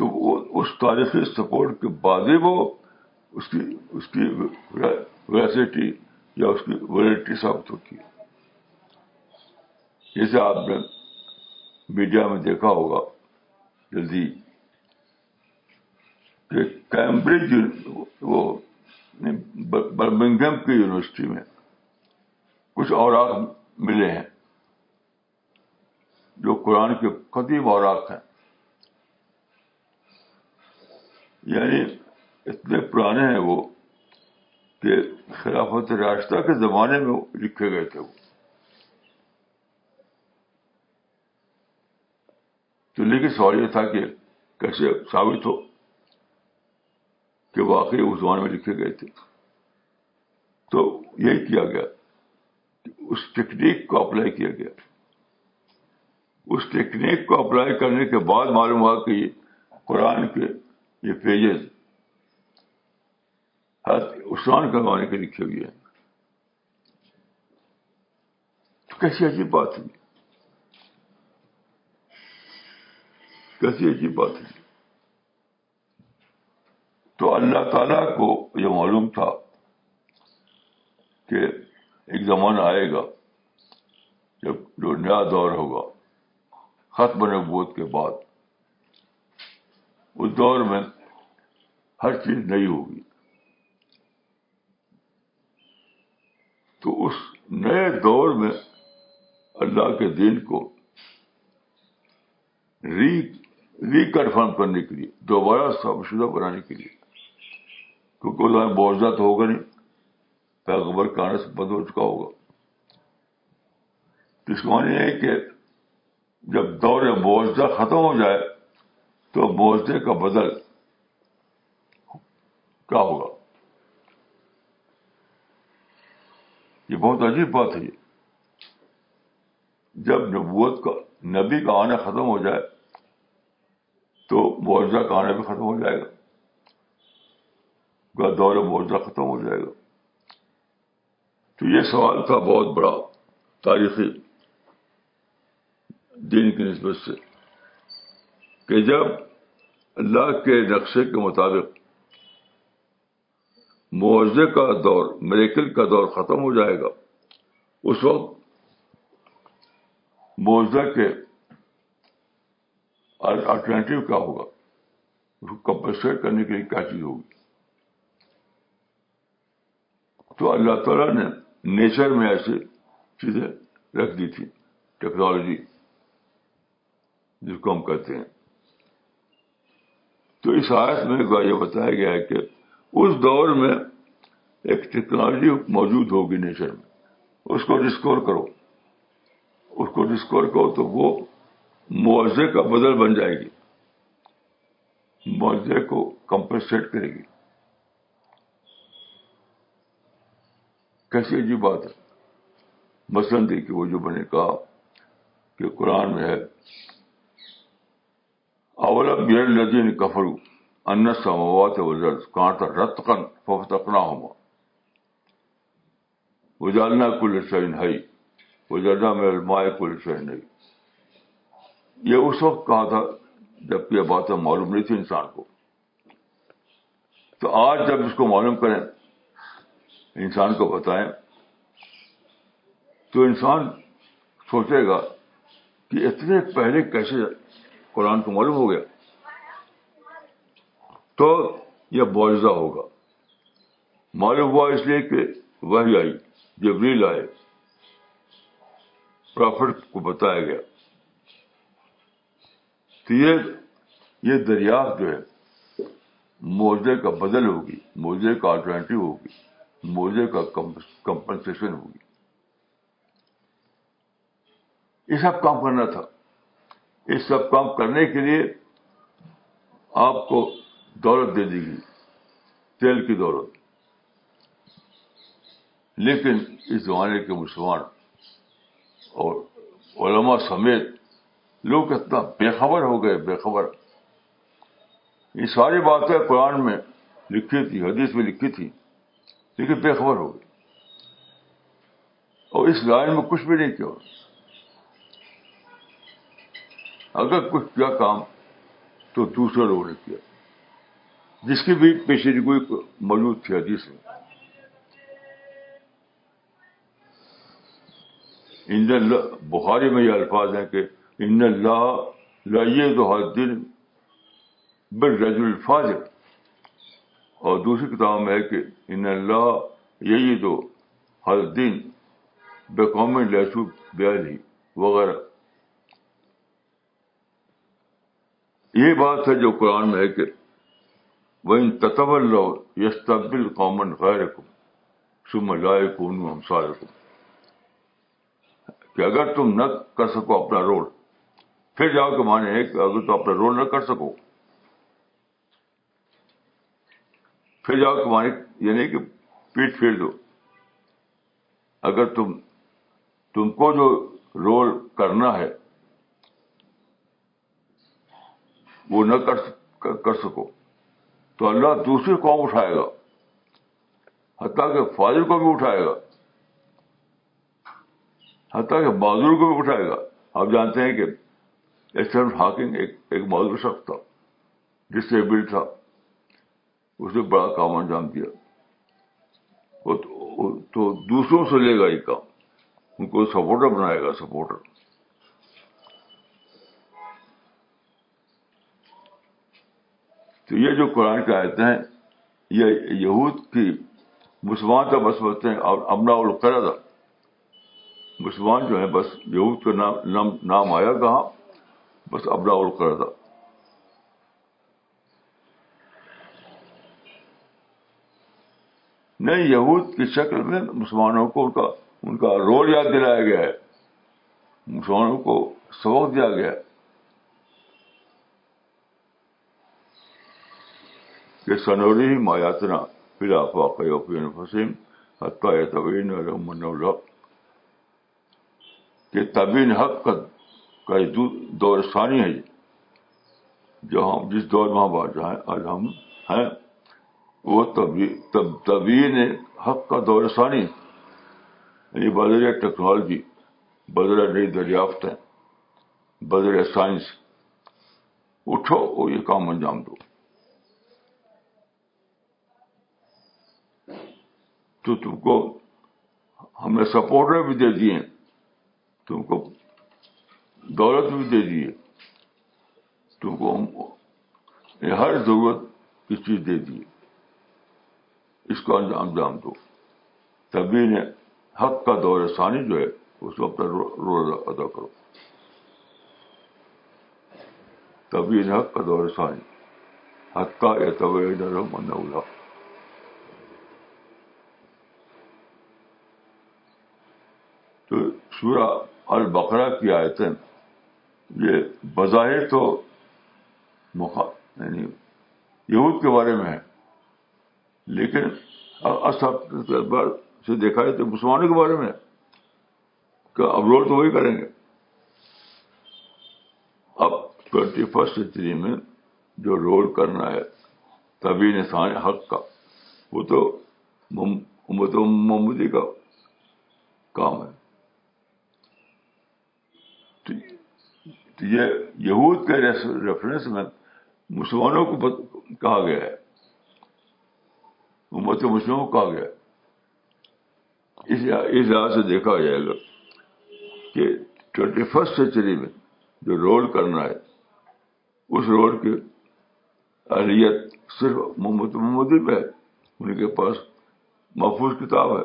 تو وہ اس تاریخی سپورٹ کے بعد ہی وہ اس اس کی کی ویسٹی یا اس کی ویلٹی ثابت ہوتی ہے جیسے آپ نے میڈیا میں دیکھا ہوگا جلدی کیمبرج وہ برمنگم کی یونیورسٹی میں کچھ اوراق ملے ہیں جو قرآن کے قدیم اوراق ہیں یعنی اتنے پرانے ہیں وہ کہ خلافت راستہ کے زمانے میں لکھے گئے تھے وہ تو لیکن سوال یہ تھا کہ کیسے ثابت ہو کہ واقعی اس زبان میں لکھے گئے تھے تو یہی کیا گیا اس ٹیکنیک کو اپلائی کیا گیا اس ٹیکنیک کو اپلائی کرنے کے بعد معلوم ہوا کہ یہ قرآن کے یہ پیجز عثمان کے زمانے کے لکھے ہوئے ہیں کیسی عجیب بات ہے کیسی عجیب بات ہے تو اللہ تعالیٰ کو یہ معلوم تھا کہ ایک زمانہ آئے گا جب جو نیا دور ہوگا ختم نبوت کے بعد اس دور میں ہر چیز نئی ہوگی تو اس نئے دور میں اللہ کے دین کو ری ریکنفرم کرنے کے لیے دوبارہ شدہ بنانے کے لیے کیونکہ لوگ بوجھنا تو ہوگا نہیں پیغبر کا آنے سے ہو چکا ہوگا اس کو یہ ہے کہ جب دور معاوضہ ختم ہو جائے تو معاوضے کا بدل کیا ہوگا یہ بہت عجیب بات ہے یہ جب نبوت کا نبی کا آنا ختم ہو جائے تو معاوضہ کا آنا بھی ختم ہو جائے گا دور موجودہ ختم ہو جائے گا تو یہ سوال تھا بہت بڑا تاریخی دین کی نسبت سے کہ جب اللہ کے نقشے کے مطابق معاوضے کا دور میریکل کا دور ختم ہو جائے گا اس وقت معاوضہ کے الٹرنیٹو کیا ہوگا اس کو کمپنسیٹ کرنے کے لیے کیا چیز ہوگی تو اللہ تعالیٰ نے نیچر میں ایسی چیزیں رکھ دی تھی ٹیکنالوجی جس کو ہم کہتے ہیں تو اس آیت میں یہ بتایا گیا ہے کہ اس دور میں ایک ٹیکنالوجی موجود ہوگی نیچر میں اس کو ڈسکور کرو اس کو ڈسکور کرو تو وہ معاوضے کا بدل بن جائے گی معاوضے کو کمپنسیٹ کرے گی کیسی عجیب بات ہے مثلاً دیکھیے وہ جو میں نے کہا کہ قرآن میں ہے اول گر کفرو کفرو سماوات ہوا کانٹ کہاں تھا فخت اپنا ہوا اجالنا کل شہین ہے اجالنا میں المائے کل شہین ہے یہ اس وقت کہا تھا جبکہ یہ باتیں معلوم نہیں تھی انسان کو تو آج جب اس کو معلوم کریں انسان کو بتائیں تو انسان سوچے گا کہ اتنے پہلے کیسے قرآن کو معلوم ہو گیا تو یہ معاوضہ ہوگا معلوم ہوا اس لیے کہ وہی آئی جب ریل آئے پرافٹ کو بتایا گیا تو یہ یہ دریافت جو ہے موزے کا بدل ہوگی موزے کا آلٹرنیٹو ہوگی موزے کا کمپنسیشن ہوگی یہ سب کام کرنا تھا یہ سب کام کرنے کے لیے آپ کو دولت دے دی گی تیل کی دولت لیکن اس زمانے کے مسلمان اور علماء سمیت لوگ اتنا بے خبر ہو گئے بے خبر یہ ساری باتیں قرآن میں لکھی تھی حدیث میں لکھی تھی لیکن بے خبر ہو گئی اور اس لائن میں کچھ بھی نہیں کیا اگر کچھ کیا کام تو دوسرے لوگوں نے کیا جس کی بھی پیشیدگی کو ایک ملوط تھا جس ہو بخاری میں یہ الفاظ ہیں کہ ان اللہ لائیے تو ہر دن بل رجول فادر اور دوسری کتاب میں ہے کہ ان اللہ یہی دو ہر دن بے دا لہسو بیالی وغیرہ یہ بات ہے جو قرآن میں ہے کہ وہ ان تبل لو یس تبل قومن خیر سم لائے کہ اگر تم نہ کر سکو اپنا رول پھر جاؤ کے مانے ہے کہ اگر تم اپنا رول نہ کر سکو پھر جاؤ تمہاری یعنی کہ پیٹ پھیر دو اگر تم تم کو جو رول کرنا ہے وہ نہ کر سکو تو اللہ دوسری قوم اٹھائے گا حتیٰ کہ فاضر کو بھی اٹھائے گا حتیٰ کہ بہادر کو بھی اٹھائے گا آپ جانتے ہیں کہ ایسٹرن ہاکنگ ایک معذور شخص تھا ڈس ایبلڈ تھا اس نے بڑا کام انجام دیا تو دوسروں سے لے گا یہ کام ان کو سپورٹر بنائے گا سپورٹر تو یہ جو قرآن کا آئے ہیں یہ یہود کی مسلمان کا بس بولتے ہیں اور امنا القردا مسلمان جو ہے بس یہود کا نام نام, آیا کہاں بس ابلا القردا نئی یہود کی شکل میں مسلمانوں کو ان کا ان کا رول یاد دلایا گیا ہے مسلمانوں کو سبق دیا گیا کہ سنوری مایاتنا فی واقعی حقین حسین حتیٰ طبی اور الحق کہ طبین حق کا دور ثانی ہے جو ہم جس دور میں بات آج ہم ہیں وہ طبیعی حق کا دور ثانی یہ یعنی بدر ٹیکنالوجی نئی دریافت دریافتیں بدر سائنس اٹھو اور یہ کام انجام دو تو تم کو ہم نے سپورٹر بھی دے دیے تم کو دولت بھی دے دیے تم کو ہم ہر ضرورت کی چیز دے دیے اس کو انجام دو تبھی نے حق کا دور ثانی جو ہے اس کو اپنا رول ادا کرو تبھی نے حق کا دور ثانی حق کا یا من تو شورا البقرا کی آیتیں یہ بظاہر تو یعنی یہود کے بارے میں ہے لیکن بار سے دیکھا ہے تو مسلمانوں کے بارے میں کہ اب رول تو وہی کریں گے اب ٹوینٹی فرسٹ سینچری میں جو رول کرنا ہے تبھی نسان حق کا وہ تو امت محمودی کا کام ہے تو یہ یہود کے ریفرنس میں مسلمانوں کو کہا گیا ہے امت مسلموں کو کہا گیا اس لحاظ سے دیکھا جائے گا کہ ٹوینٹی فرسٹ سینچری میں جو رول کرنا ہے اس رول کی اہلیت صرف محمد محمودی پہ ہے ان کے پاس محفوظ کتاب ہے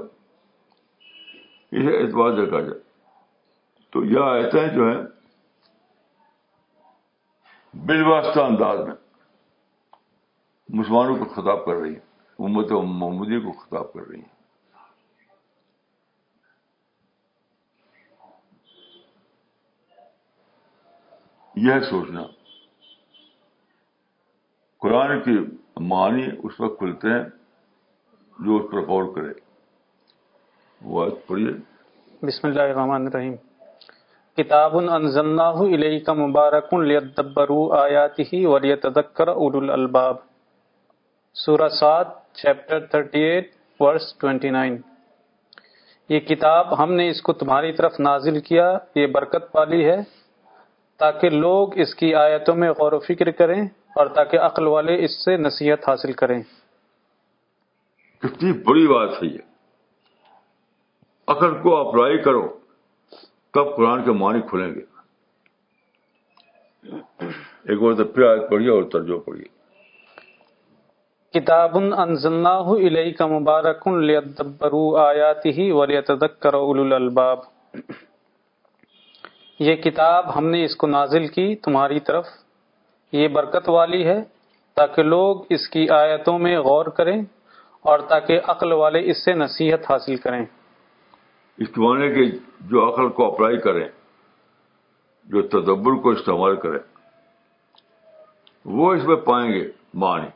اسے اعتبار دیکھا جائے تو یہ آیتیں جو ہیں بالواسطہ انداز میں مسلمانوں کو خطاب کر رہی ہیں امت محمودی کو خطاب کر رہی ہیں یہ سوچنا قرآن کی معنی اس وقت کھلتے ہیں جو اس پر غور کرے وقت پڑھیے بسم اللہ الرحمن الرحیم کتاب انزلناه الیک مبارک لیدبروا آیاتہ ولیتذکر اولو الالباب سورہ سات چیپٹر 38 ایٹ ورس 29 یہ کتاب ہم نے اس کو تمہاری طرف نازل کیا یہ برکت پالی ہے تاکہ لوگ اس کی آیتوں میں غور و فکر کریں اور تاکہ عقل والے اس سے نصیحت حاصل کریں کتنی بڑی بات ہے یہ عقل کو اپلائی کرو تب قرآن کے معنی کھلیں گے ایک بار تو پھر پڑھیے اور ترجمہ پڑھیے کتاب ان علیہ کا مبارکبرو اولو ہی یہ کتاب ہم نے اس کو نازل کی تمہاری طرف یہ برکت والی ہے تاکہ لوگ اس کی آیتوں میں غور کریں اور تاکہ عقل والے اس سے نصیحت حاصل کریں کے جو عقل کو اپلائی کریں جو تدبر کو استعمال کریں وہ اس میں پائیں گے معنی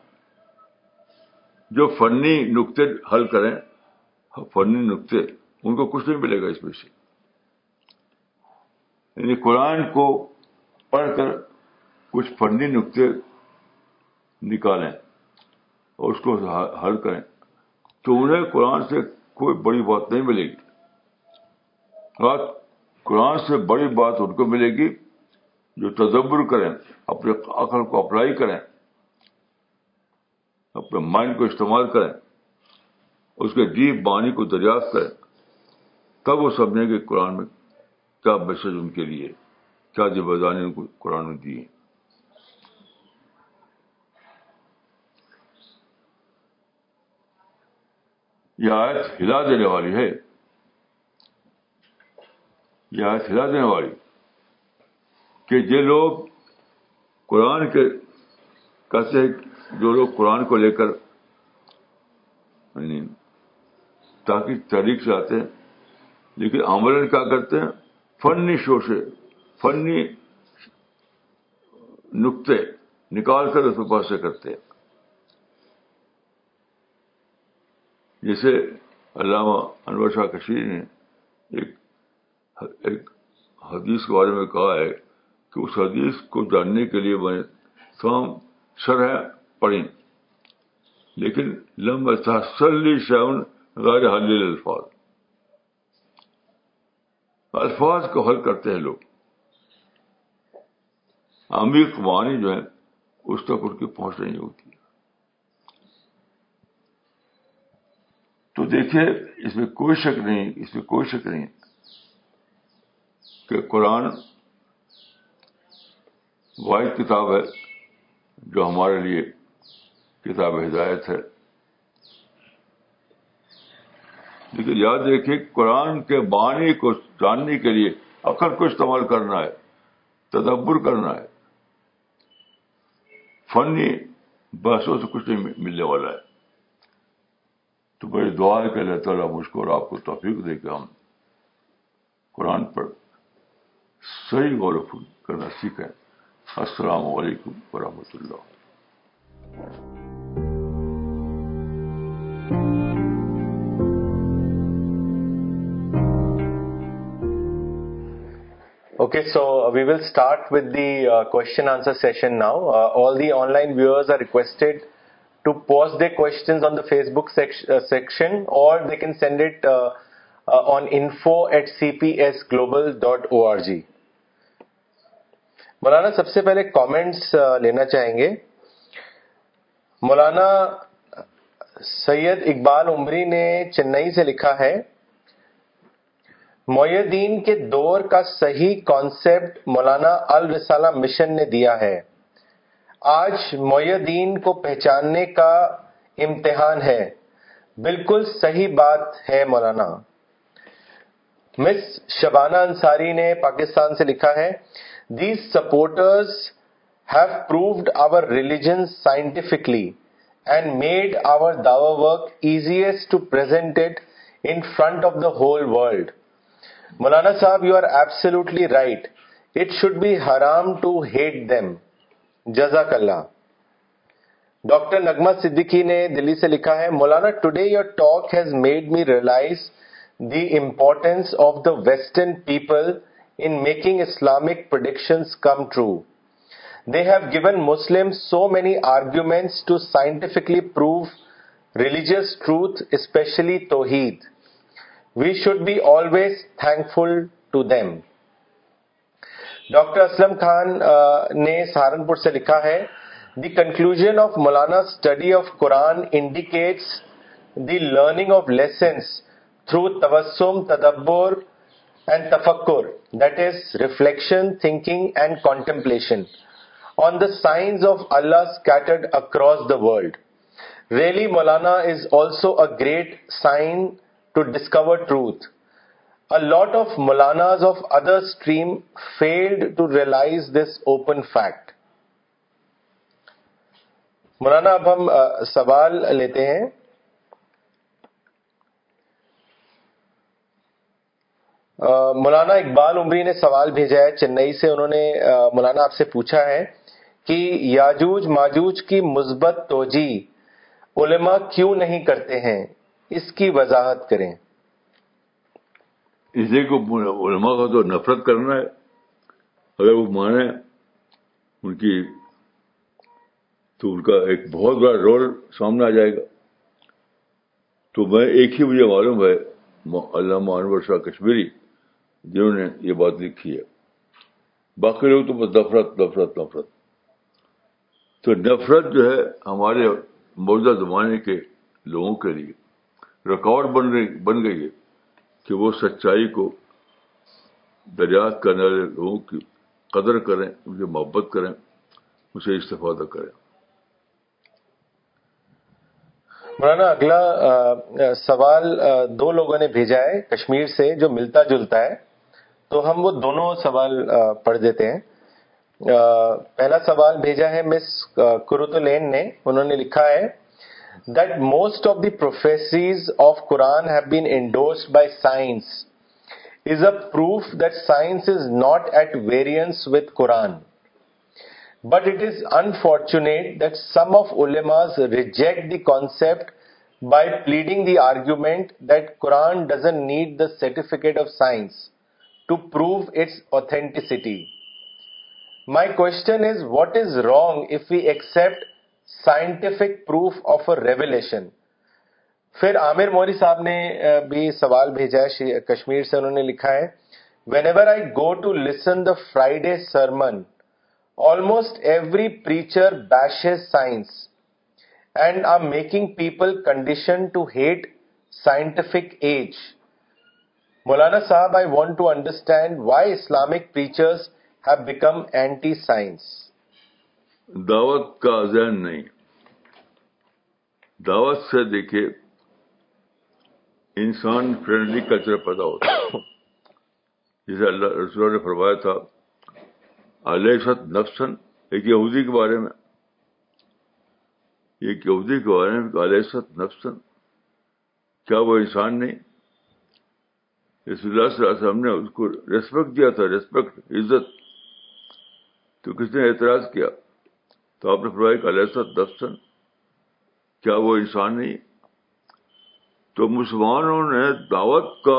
جو فنی نقطے حل کریں فنی نقطے ان کو کچھ نہیں ملے گا اس میں سے یعنی قرآن کو پڑھ کر کچھ فنی نقطے نکالیں اور اس کو حل کریں تو انہیں قرآن سے کوئی بڑی بات نہیں ملے گی اور قرآن سے بڑی بات ان کو ملے گی جو تدبر کریں اپنے عقل کو اپلائی کریں اپنے مائنڈ کو استعمال کریں اس کے ڈیپ بانی کو دریافت کریں تب وہ سب کہ قرآن میں کیا میسج ان کے لیے کیا جبانی قرآن میں دیے آیت ہلا دینے والی ہے یہ آیت ہلا دینے والی کہ جو لوگ قرآن کے کیسے جو لوگ قرآن کو لے کر یعنی تاکہ تحریک سے آتے ہیں لیکن آملن کیا کرتے ہیں فنی شوشے فنی نقطے نکال کر اس پاس سے کرتے ہیں جیسے علامہ انور شاہ کشیر نے ایک ایک حدیث کے بارے میں کہا ہے کہ اس حدیث کو جاننے کے لیے میں تمام شرح پڑھیں لیکن لمبا سلی شاون غیر حلیل الفاظ الفاظ کو حل کرتے ہیں لوگ عمیق قبانی جو ہے اس تک ان کی پہنچ نہیں ہوتی تو دیکھیے اس میں کوئی شک نہیں اس میں کوئی شک نہیں کہ قرآن واحد کتاب ہے جو ہمارے لیے کتاب ہدایت ہے لیکن یاد رکھیے قرآن کے بانی کو جاننے کے لیے اکثر کو استعمال کرنا ہے تدبر کرنا ہے فنی بحثوں سے کچھ نہیں ملنے والا ہے تو بڑی دعا ہے کہ اللہ تعالیٰ مجھ کو اور آپ کو توفیق دے کے ہم قرآن پر صحیح غور کرنا سیکھیں السلام علیکم ورحمۃ اللہ Okay, so we will start with the uh, question answer session now. Uh, all the online viewers are requested to post their questions on the Facebook sec- uh, section or they can send it uh, uh, on info at cpsglobal.org. مولانا سب سے پہلے کامنٹس لینا چاہیں گے مولانا سید اقبال عمری نے چنئی سے لکھا ہے مویہ کے دور کا صحیح کانسیپٹ مولانا الرسالہ مشن نے دیا ہے آج مدین کو پہچاننے کا امتحان ہے بالکل صحیح بات ہے مولانا مس شبانہ انصاری نے پاکستان سے لکھا ہے these supporters have proved our religion scientifically and made our Dawa work easiest to present in front of the whole world Maulana Sahab you are absolutely right it should be حرام ٹو ہیٹ دیم جزاک اللہ ڈاکٹر نغمہ صدیقی نے دلی سے لکھا ہے Maulana today your talk has made me realize the importance of the western people in making Islamic production come true they have given Muslim so many arguments to scientifically prove religious truth especially توحید we should be always thankful to them doctor Aslam Khan نے سہارنپور سے لکھا ہے the conclusion of Maulana study of Quran indicates the learning of lessons through تبسم تدبر and تفکر that is reflection thinking and contemplation on the science of Allah scattered across the world really Maulana is also a great sign to discover truth a lot of Maulanas of other stream field to realize this open fact Maulana اب ہم سوال لیتے ہیں مولانا اقبال عمری نے سوال بھیجا ہے چنئی سے انہوں نے مولانا آپ سے پوچھا ہے کہ یاجوج ماجوج کی مثبت توجی علماء کیوں نہیں کرتے ہیں اس کی وضاحت کریں لیے کو علماء کا تو نفرت کرنا ہے اگر وہ مانے ان کی تو ان کا ایک بہت بڑا رول سامنے آ جائے گا تو میں ایک ہی مجھے معلوم ہے اللہ شاہ کشمیری جنہوں نے یہ بات لکھی ہے باقی لوگ تو بس نفرت نفرت نفرت تو نفرت جو ہے ہمارے موجودہ زمانے کے لوگوں کے لیے رکاوٹ بن بن گئی ہے کہ وہ سچائی کو دریافت کرنے والے لوگوں کی قدر کریں ان کی محبت کریں اسے استفادہ کریں مولانا اگلا سوال دو لوگوں نے بھیجا ہے کشمیر سے جو ملتا جلتا ہے تو ہم وہ دونوں سوال پڑھ دیتے ہیں پہلا سوال بھیجا ہے مس کرتلین نے انہوں نے لکھا ہے that most of the prophecies of Quran have been endorsed by science is a proof that science is not at variance with Quran. But it is unfortunate that some of ulemas reject the concept by pleading the argument that Quran doesn't need the certificate of science to prove its authenticity. My question is, what is wrong if we accept scientific proof of a revelation پھر عامر موری صاحب نے بھی سوال بھیجا ہے کشمیر سے انہوں نے لکھا ہے whenever I go to listen the Friday sermon almost every preacher bashes science and are making people condition to hate scientific age Maulana Sahab I want to understand why Islamic preachers have become anti science دعوت کا ذہن نہیں دعوت سے دیکھیے انسان فرینڈلی کلچر پیدا ہوتا ہے جسے اللہ رسول نے فرمایا تھا علیہ نفسن ایک یہودی کے بارے میں ایک یہودی کے بارے میں نفسن کیا وہ انسان نہیں اس اللہ سے ہم نے اس کو ریسپیکٹ دیا تھا ریسپیکٹ عزت تو کس نے اعتراض کیا تو آپ نے فرمایا کہ کیا وہ انسان نہیں تو مسلمانوں نے دعوت کا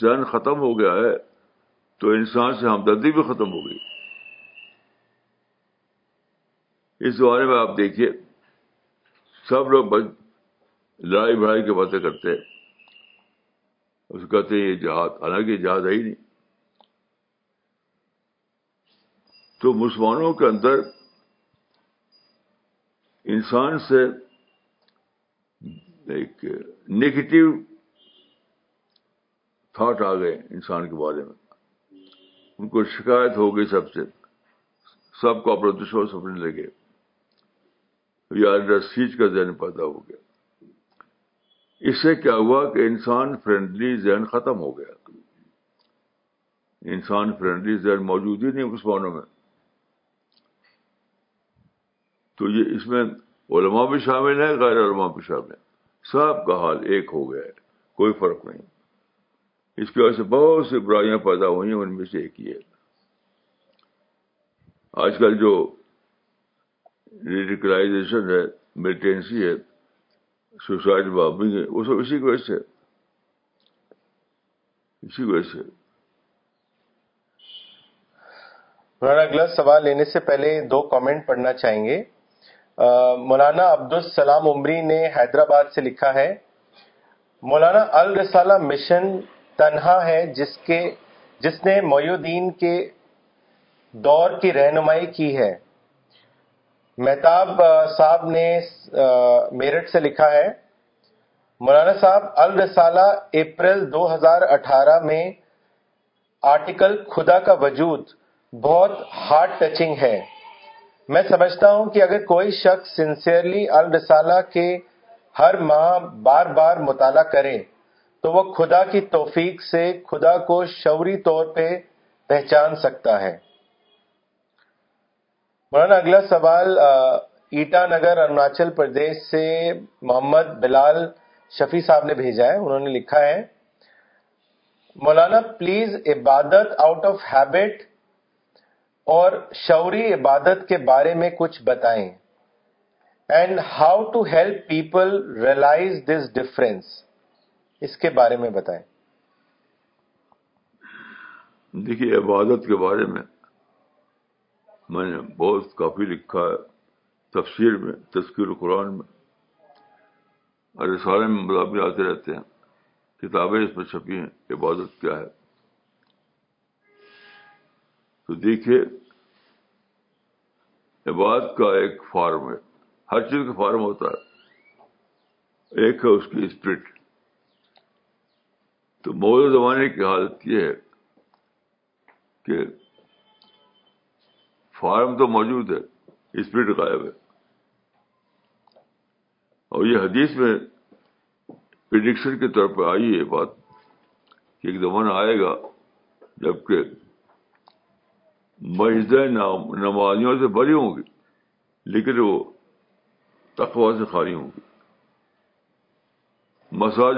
ذہن ختم ہو گیا ہے تو انسان سے ہمدردی بھی ختم ہو گئی اس بارے میں آپ دیکھیے سب لوگ لڑائی بڑائی کی باتیں کرتے اس کہتے ہیں یہ جہاد حالانکہ جہاد ہے ہی نہیں تو مسلمانوں کے اندر انسان سے ایک نگیٹو تھاٹ آ گئے انسان کے بارے میں ان کو شکایت ہو گئی سب سے سب کو اپنا دشمن سمجھنے لگے یا سیچ کا ذہن پیدا ہو گیا اس سے کیا ہوا کہ انسان فرینڈلی ذہن ختم ہو گیا انسان فرینڈلی ذہن موجود ہی نہیں کسمانوں میں تو یہ اس میں علماء بھی شامل ہیں غیر علماء بھی شامل ہیں سب کا حال ایک ہو گیا ہے کوئی فرق نہیں اس کی وجہ سے بہت سی برائیاں پیدا ہوئی ہیں ان میں سے ایک ہی ہے آج کل جو ریڈیکلائزیشن ہے ملٹینسی ہے سوسائڈ بابنگ ہے وہ سب اسی کی وجہ سے اسی وجہ سے اگلا سوال لینے سے پہلے دو کامنٹ پڑھنا چاہیں گے مولانا عبد السلام عمری نے حیدرآباد سے لکھا ہے مولانا الرسالہ مشن تنہا ہے جس کے جس نے می کے دور کی رہنمائی کی ہے مہتاب صاحب نے میرٹھ سے لکھا ہے مولانا صاحب الرسالہ اپریل دو ہزار اٹھارہ میں آرٹیکل خدا کا وجود بہت ہارڈ ٹچنگ ہے میں سمجھتا ہوں کہ اگر کوئی شخص سنسیئرلی الرسالہ کے ہر ماہ بار بار مطالعہ کرے تو وہ خدا کی توفیق سے خدا کو شعوری طور پہ پہچان سکتا ہے مولانا اگلا سوال ایٹا نگر اروناچل پردیش سے محمد بلال شفیع صاحب نے بھیجا ہے انہوں نے لکھا ہے مولانا پلیز عبادت آؤٹ آف ہیبٹ اور شوری عبادت کے بارے میں کچھ بتائیں and how to help people realize this difference اس کے بارے میں بتائیں دیکھیے عبادت کے بارے میں میں نے بہت کافی لکھا ہے تفسیر میں تذکیر قرآن میں اور سارے میں مطابق آتے رہتے ہیں کتابیں اس میں چھپی ہیں عبادت کیا ہے تو دیکھیے عبادت کا ایک فارم ہے ہر چیز کا فارم ہوتا ہے ایک ہے اس کی اسپرٹ تو مور زمانے کی حالت یہ ہے کہ فارم تو موجود ہے اسپرٹ غائب ہے اور یہ حدیث میں پرڈکشن کے طور پہ آئی ہے بات کہ ایک زمانہ آئے گا جبکہ مجدیں نمازیوں سے بھری ہوں گی لیکن وہ تقوا سے خالی ہوں گی مساج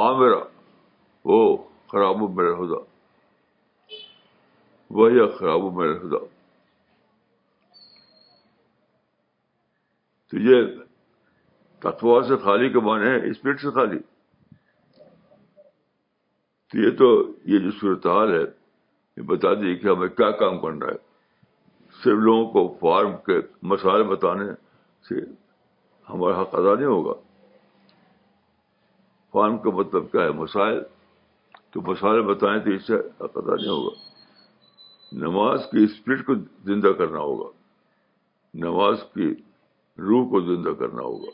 آ میرا وہ خراب خدا وہی ہو میرے خدا تو یہ تقوا سے خالی کے معنی ہے اسپرٹ سے خالی تو یہ تو یہ جو صورتحال ہے یہ بتا دیے کہ ہمیں کیا کام کرنا ہے صرف لوگوں کو فارم کے مسائل بتانے سے ہمارا حق ادا نہیں ہوگا فارم کا مطلب کیا ہے مسائل تو مسائل بتائیں تو اس سے حق ادا نہیں ہوگا نماز کی اسپرٹ کو زندہ کرنا ہوگا نماز کی روح کو زندہ کرنا ہوگا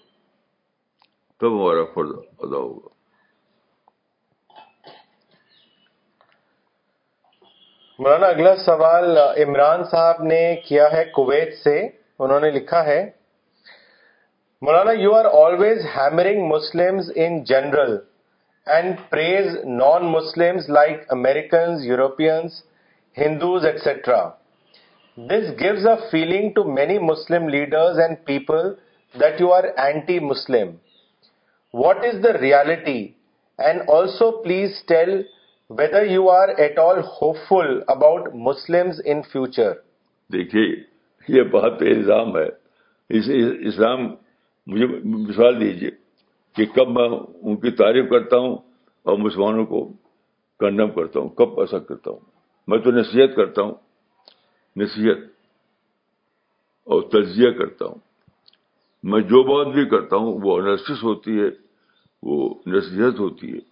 تب ہمارا فرض ادا ہوگا مولانا اگلا سوال عمران صاحب نے کیا ہے کویت سے انہوں نے لکھا ہے Maulana you are always hammering Muslim in general and praise non Muslim like Americans Europeans Hindus etcetera this gives a feeling to many Muslim leaders and people that you are anti Muslim what is the reality and also please tell whether you are at all hopeful about Muslim in future دیکھیے یہ بہت الزام ہے اسلام مجھے مثال دیجیے کہ کب میں ان کی تعریف کرتا ہوں اور مسلمانوں کو کنڈم کرتا ہوں کب ایسا کرتا ہوں میں تو نصیحت کرتا ہوں نصیحت اور تجزیہ کرتا ہوں میں جو بات بھی کرتا ہوں وہ ہوتی ہے وہ نصیحت ہوتی ہے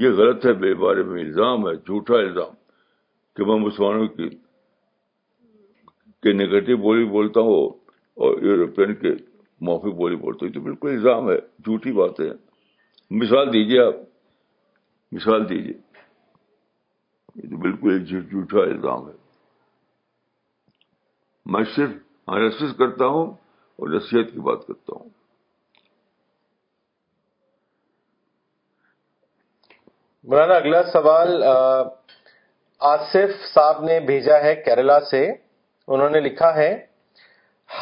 یہ غلط ہے بے بارے میں الزام ہے جھوٹا الزام کہ میں مسلمانوں کی کہ نگیٹو بولی بولتا ہوں اور یوروپین کے موفی بولی بولتا ہوں تو بالکل الزام ہے جھوٹی باتیں مثال دیجیے آپ مثال دیجیے یہ تو بالکل جھوٹا الزام ہے میں صرف ہرسی ہاں، کرتا ہوں اور رسیحت کی بات کرتا ہوں مولانا اگلا سوال آصف صاحب نے بھیجا ہے کیرلا سے انہوں نے لکھا ہے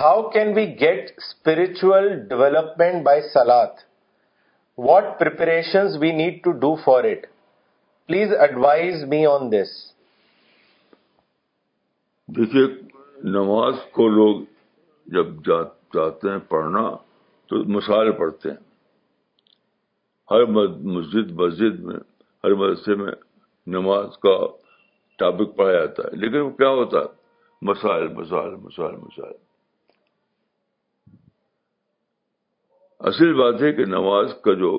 how can we get spiritual development by salad what preparations we need to do for it please advise me on this دیکھیے نماز کو لوگ جب جاتے ہیں پڑھنا تو مسائل پڑھتے ہیں ہر مسجد مسجد میں ہر مدرسے میں نماز کا ٹاپک پڑھایا جاتا ہے لیکن وہ کیا ہوتا ہے مسائل مسائل مسائل مسائل اصل بات ہے کہ نماز کا جو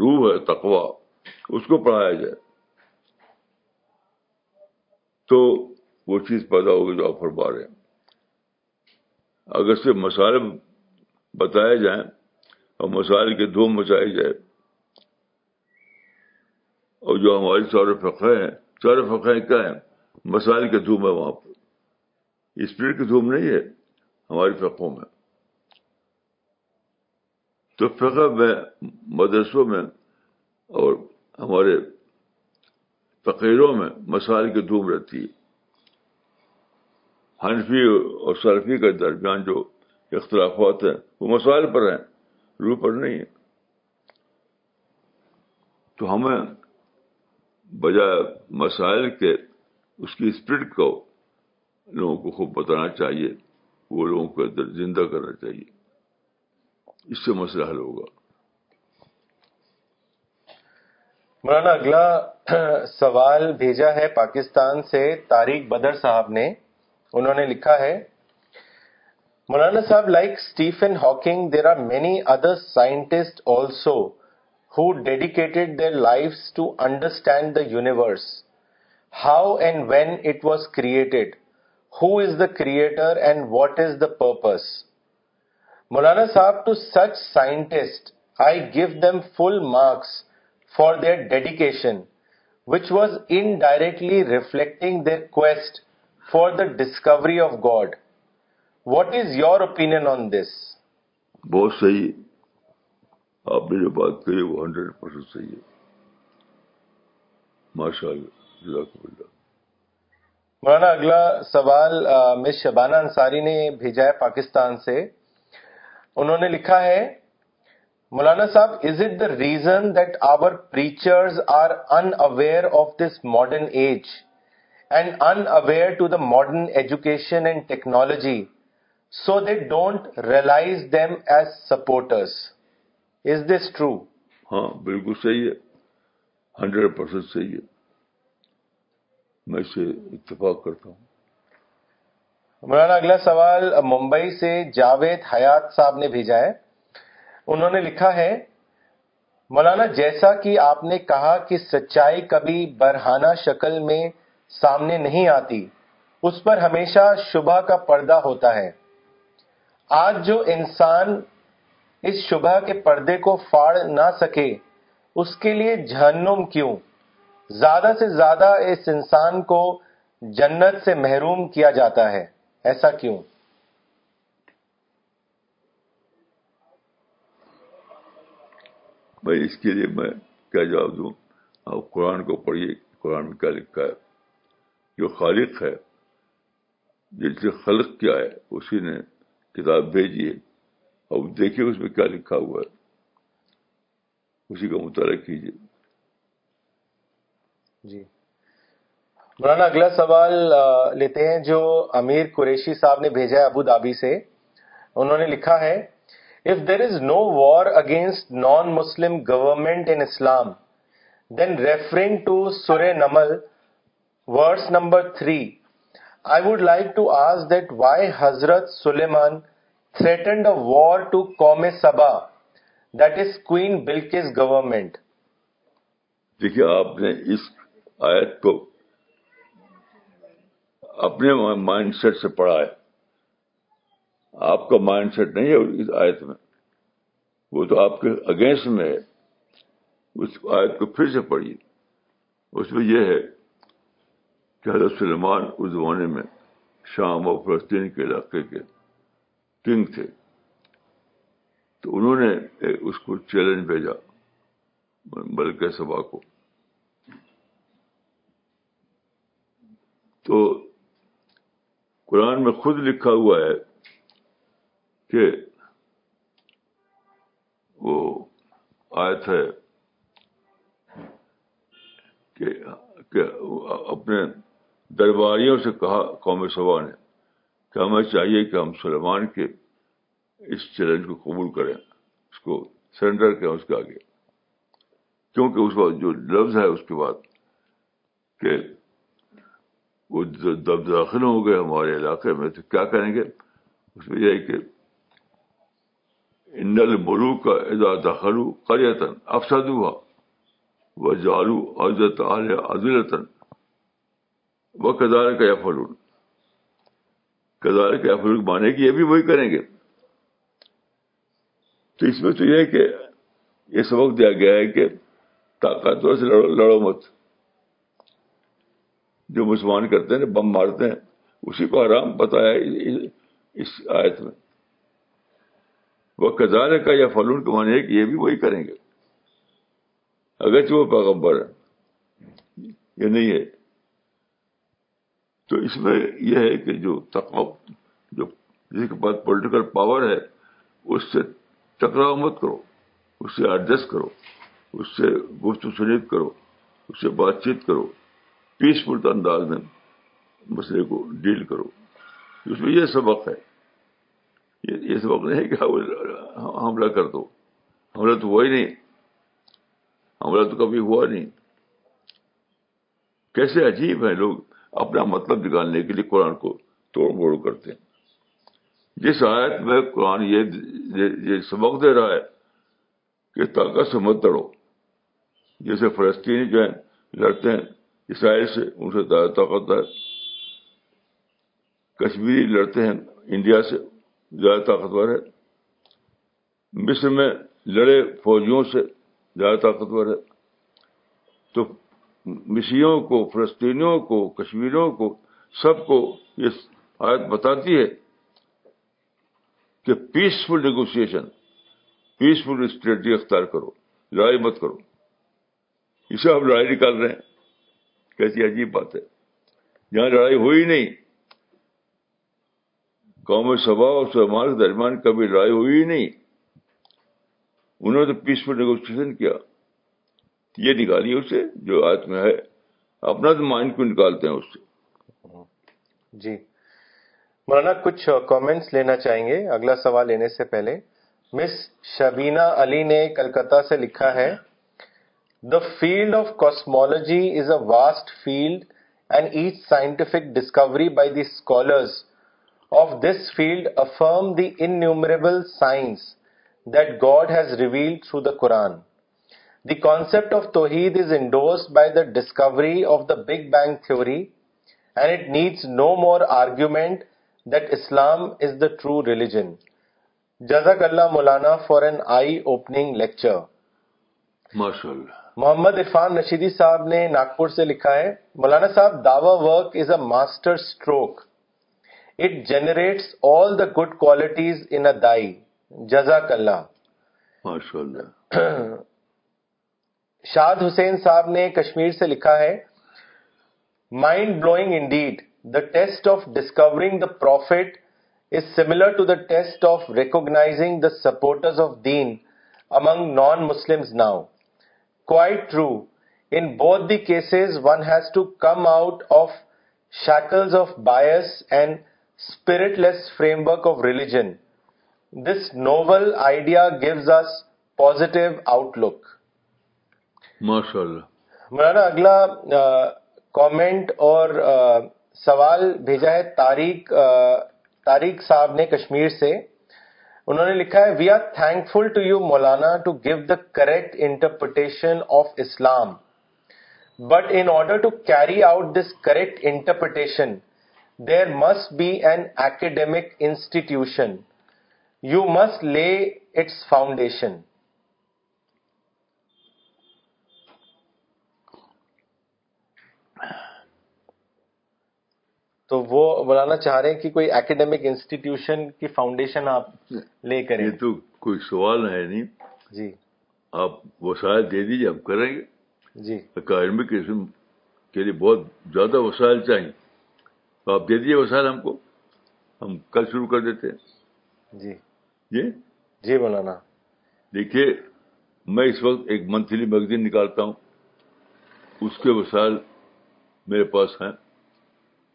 روح ہے تقوا اس کو پڑھایا جائے تو وہ چیز پیدا ہوگی جو آپ فرما رہے ہیں اگر صرف مسائل بتائے جائیں اور مسائل کے دھوم مچائی جائے اور جو ہماری سارے فقہ ہیں سارے فقہ کیا ہیں مسائل کے دھوم ہے وہاں پر اسپیڈ کی دھوم نہیں ہے ہماری فقوں میں تو فقہ میں مدرسوں میں اور ہمارے فقیروں میں مسائل کی دھوم رہتی ہے حنفی اور سرفی کے درمیان جو اختلافات ہیں وہ مسائل پر ہیں روح پر نہیں ہے تو ہمیں بجائے مسائل کے اس کی اسپرٹ کو لوگوں کو خوب بتانا چاہیے وہ لوگوں کو زندہ کرنا چاہیے اس سے مسئلہ حل ہوگا مولانا اگلا سوال بھیجا ہے پاکستان سے تاریخ بدر صاحب نے انہوں نے لکھا ہے Maulana Sahab like Stephen Hawking there are many other scientist also ہ ڈیڈٹڈ their life to understand the universe how and when it was created his the creator and what is the purpose Maulana Sahab to such scientist I give them full marks for dedication which was indirectly reflecting the quest for the discovery of God what is your opinion on this بہت صحیح آپ نے جو بات کری وہ ہنڈریڈ پرسینٹ صحیح ہے ماشاء اللہ مولانا اگلا سوال مس شبانہ انصاری نے بھیجا ہے پاکستان سے انہوں نے لکھا ہے Maulana Sahab is it the reason that our preachers are unaware of this modern age and unaware to the modern education and technology so they don't realize them as supporters is this true ہاں بالکل صحیح ہے ہنڈریڈ پرسینٹ صحیح ہے میں اسے اتفاق کرتا ہوں مولانا اگلا سوال ممبئی سے جاوید حیات صاحب نے بھیجا ہے انہوں نے لکھا ہے مولانا جیسا کہ آپ نے کہا کہ سچائی کبھی برہانہ شکل میں سامنے نہیں آتی اس پر ہمیشہ شبہ کا پردہ ہوتا ہے آج جو انسان اس شبہ کے پردے کو فاڑ نہ سکے اس کے لیے جہنم کیوں زیادہ سے زیادہ اس انسان کو جنت سے محروم کیا جاتا ہے ایسا کیوں بھائی اس کے لیے میں کیا جواب دوں آپ قرآن کو پڑھیے قرآن کیا لکھا ہے جو خالق ہے جس سے خلق کیا ہے اسی نے کتاب بھیجی ہے دیکھیے اس میں کیا لکھا ہوا ہے اسی کا مطالعہ کیجیے جی مولانا اگلا سوال لیتے ہیں جو امیر قریشی صاحب نے بھیجا ہے ابو دھابی سے انہوں نے لکھا ہے if there is no war against non Muslim government Islam then referring to سور Naml verse number three I would like to ask that why حضرت سلیمان وار قوم سبا دیٹ از دین بلکس گورمنٹ دیکھیے آپ نے اس آیت کو اپنے مائنڈ سیٹ سے پڑھا ہے آپ کا مائنڈ سیٹ نہیں ہے اس آیت میں وہ تو آپ کے اگینسٹ میں ہے اس آیت کو پھر سے پڑھیے اس میں یہ ہے کہ حضرت سلمان اس زمانے میں شام و فلسطین کے علاقے کے کنگ تھے تو انہوں نے اس کو چیلنج بھیجا سبا کو تو قرآن میں خود لکھا ہوا ہے کہ وہ آیت ہے کہ اپنے درباریوں سے کہا قومی سبا نے کہ ہمیں چاہیے کہ ہم سلیمان کے اس چیلنج کو قبول کریں اس کو سرنڈر کریں اس کے آگے کیونکہ اس کا جو لفظ ہے اس کے بعد کہ وہ دب داخل ہو گئے ہمارے علاقے میں تو کیا کریں گے اس میں یہ ہے کہ نل بلو کا ادا دخلو افسد ہوا وہ جالو عزت عالیہ عدلتن وہ کدار کا یا فلون کے افرق مانے کی یہ بھی وہی کریں گے تو اس میں تو یہ کہ یہ سبق دیا گیا ہے کہ طاقتور سے لڑو لڑو مت جو مسلمان کرتے ہیں بم مارتے ہیں اسی کو آرام پتا ہے اس آیت میں وہ کزار کا یا فلون کا مانے کہ یہ بھی وہی کریں گے اگرچہ وہ پیغمبر ہے یہ نہیں ہے تو اس میں یہ ہے کہ جو تقاف جو جس کے پاس پولیٹیکل پاور ہے اس سے ٹکراؤ مت کرو اس سے ایڈجسٹ کرو اس سے گفت سنت کرو اس سے بات چیت کرو پیسفل انداز میں مسئلے کو ڈیل کرو اس میں یہ سبق ہے یہ سبق نہیں ہے کہ حملہ کر دو حملہ تو ہوا ہی نہیں حملہ تو کبھی ہوا نہیں کیسے عجیب ہیں لوگ اپنا مطلب نکالنے کے لیے قرآن کو توڑ بھوڑ کرتے ہیں جس آیت میں قرآن یہ یہ سبق دے رہا ہے کہ طاقت سے مت لڑو جیسے فلسطینی جو ہیں لڑتے ہیں اسرائیل سے ان سے زیادہ طاقت ہے کشمیری لڑتے ہیں انڈیا سے زیادہ طاقتور ہے مصر میں لڑے فوجیوں سے زیادہ طاقتور ہے تو مشیوں کو فلسطینیوں کو کشمیریوں کو سب کو یہ آیت بتاتی ہے کہ پیسفل نیگوسن پیسفل اسٹریٹجی اختیار کرو لڑائی مت کرو اسے ہم لڑائی نکال رہے ہیں کیسی عجیب بات ہے یہاں لڑائی ہوئی نہیں قوم سبا سبھا اور سلمان کے درمیان کبھی لڑائی ہوئی نہیں انہوں نے تو پیسفل نیگوسن کیا یہ نکالی اسے جو آج میں ہے اپنا تو مائنڈ کو نکالتے ہیں اس سے جی مولانا کچھ کامنٹس لینا چاہیں گے اگلا سوال لینے سے پہلے مس شبینہ علی نے کلکتہ سے لکھا ہے the field of cosmology is a vast field and each scientific discovery by the scholars of this field affirm the innumerable science that God has revealed through the Quran the concept of توحید is endorse by the discovery of the big bang theory and it needs no more argument them is the true religion جزاک اللہ Maulana for an eye opening lecture Muhammad Irfan Rashidi Sahab نے ناگپور سے لکھا ہے مولانا صاحب داوا work is a master stroke it generate all the good qualities انائی جزاک اللہ شاد حسین صاحب نے کشمیر سے لکھا ہے mind blowing indeed the test of discovering the prophet is similar to the test of recognizing the supporters of then among non Muslim now quite true in both the cases one has to come out of shackles of bias and spiritless framework of religion this novel idea gives us positive outlook ماشاء اللہ مولانا اگلا کامنٹ اور سوال بھیجا ہے تاریخ تاریخ صاحب نے کشمیر سے انہوں نے لکھا ہے we are thankful to you Maulana to give the correct interpretation of Islam but in order to carry out this correct interpretation there must be an academic institution you must lay its foundation تو وہ بولانا چاہ رہے ہیں کہ کوئی اکیڈمک انسٹیٹیوشن کی فاؤنڈیشن آپ لے کر کوئی سوال ہے نہیں جی آپ وسائل دے دیجیے ہم کریں گے جی اکیڈمی کے لیے بہت زیادہ وسائل چاہیے تو آپ دے دیجیے وسائل ہم کو ہم کل شروع کر دیتے ہیں جی جی جی بولانا دیکھیے میں اس وقت ایک منتھلی میگزین نکالتا ہوں اس کے وسائل میرے پاس ہیں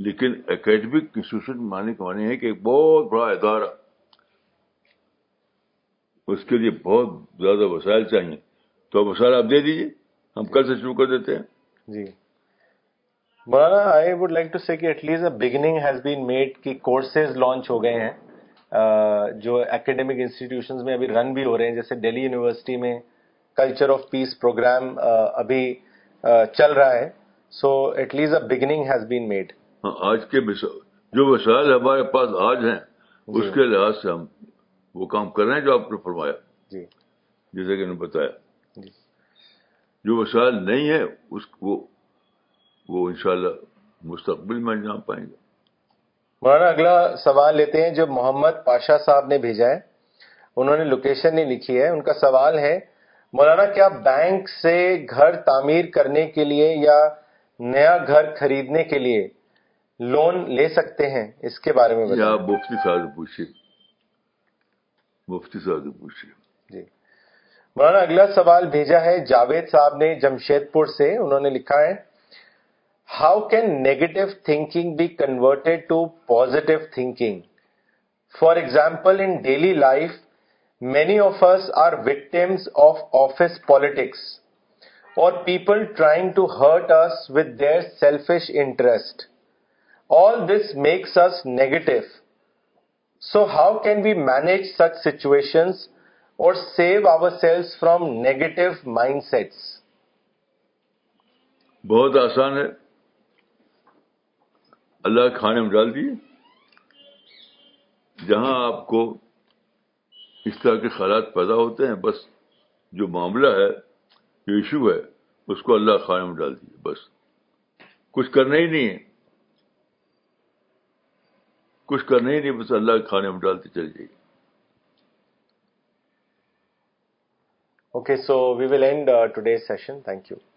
لیکن اکیڈمک انسٹیٹیوشن ہے کہ ایک بہت بڑا ادارہ اس کے لیے بہت زیادہ وسائل چاہیے تو وسائل آپ دے دیجیے ہم کل سے شروع کر دیتے ہیں جی Maulana I would like to see کی کورسز لانچ ہو گئے ہیں جو اکیڈمک انسٹیٹیوشن میں ابھی رن بھی ہو رہے ہیں جیسے ڈیلی یونیورسٹی میں کلچر آف پیس پروگرام ابھی چل رہا ہے so at least a beginning has been made ہاں، آج کے جو وسائل ہمارے پاس آج ہیں جی۔ اس کے لحاظ سے ہم وہ کام کر رہے ہیں جو آپ نے فرمایا جی۔ جیسے کہ نے بتایا جی۔ جو وسائل نہیں ہے اس کو وہ ان مستقبل میں جان پائیں گے مولانا اگلا سوال لیتے ہیں جو محمد پاشا صاحب نے بھیجا ہے انہوں نے لوکیشن نہیں لکھی ہے ان کا سوال ہے مولانا کیا بینک سے گھر تعمیر کرنے کے لیے یا نیا گھر خریدنے کے لیے لون لے سکتے ہیں اس کے بارے میں پوچھیے مفتی صاحب پوچھیے جی مولانا اگلا سوال بھیجا ہے جاوید صاحب نے جمشید پور سے انہوں نے لکھا ہے how can negative thinking be converted to positive thinking for example in daily life many of us are victims of office politics or people trying to hurt us with their selfish interest all this makes us negative so how can we manage such situation or save our from from negative mind بہت آسان ہے اللہ کھانے میں ڈال دیے جہاں آپ کو اس طرح کے خیالات پیدا ہوتے ہیں بس جو معاملہ ہے جو ایشو ہے اس کو اللہ کھانے میں ڈال دیجیے بس کچھ کرنا ہی نہیں ہے کچھ کرنا ہی نہیں بس اللہ کے کھانے میں ڈالتے چل جائیے okay so we will end today's session thank you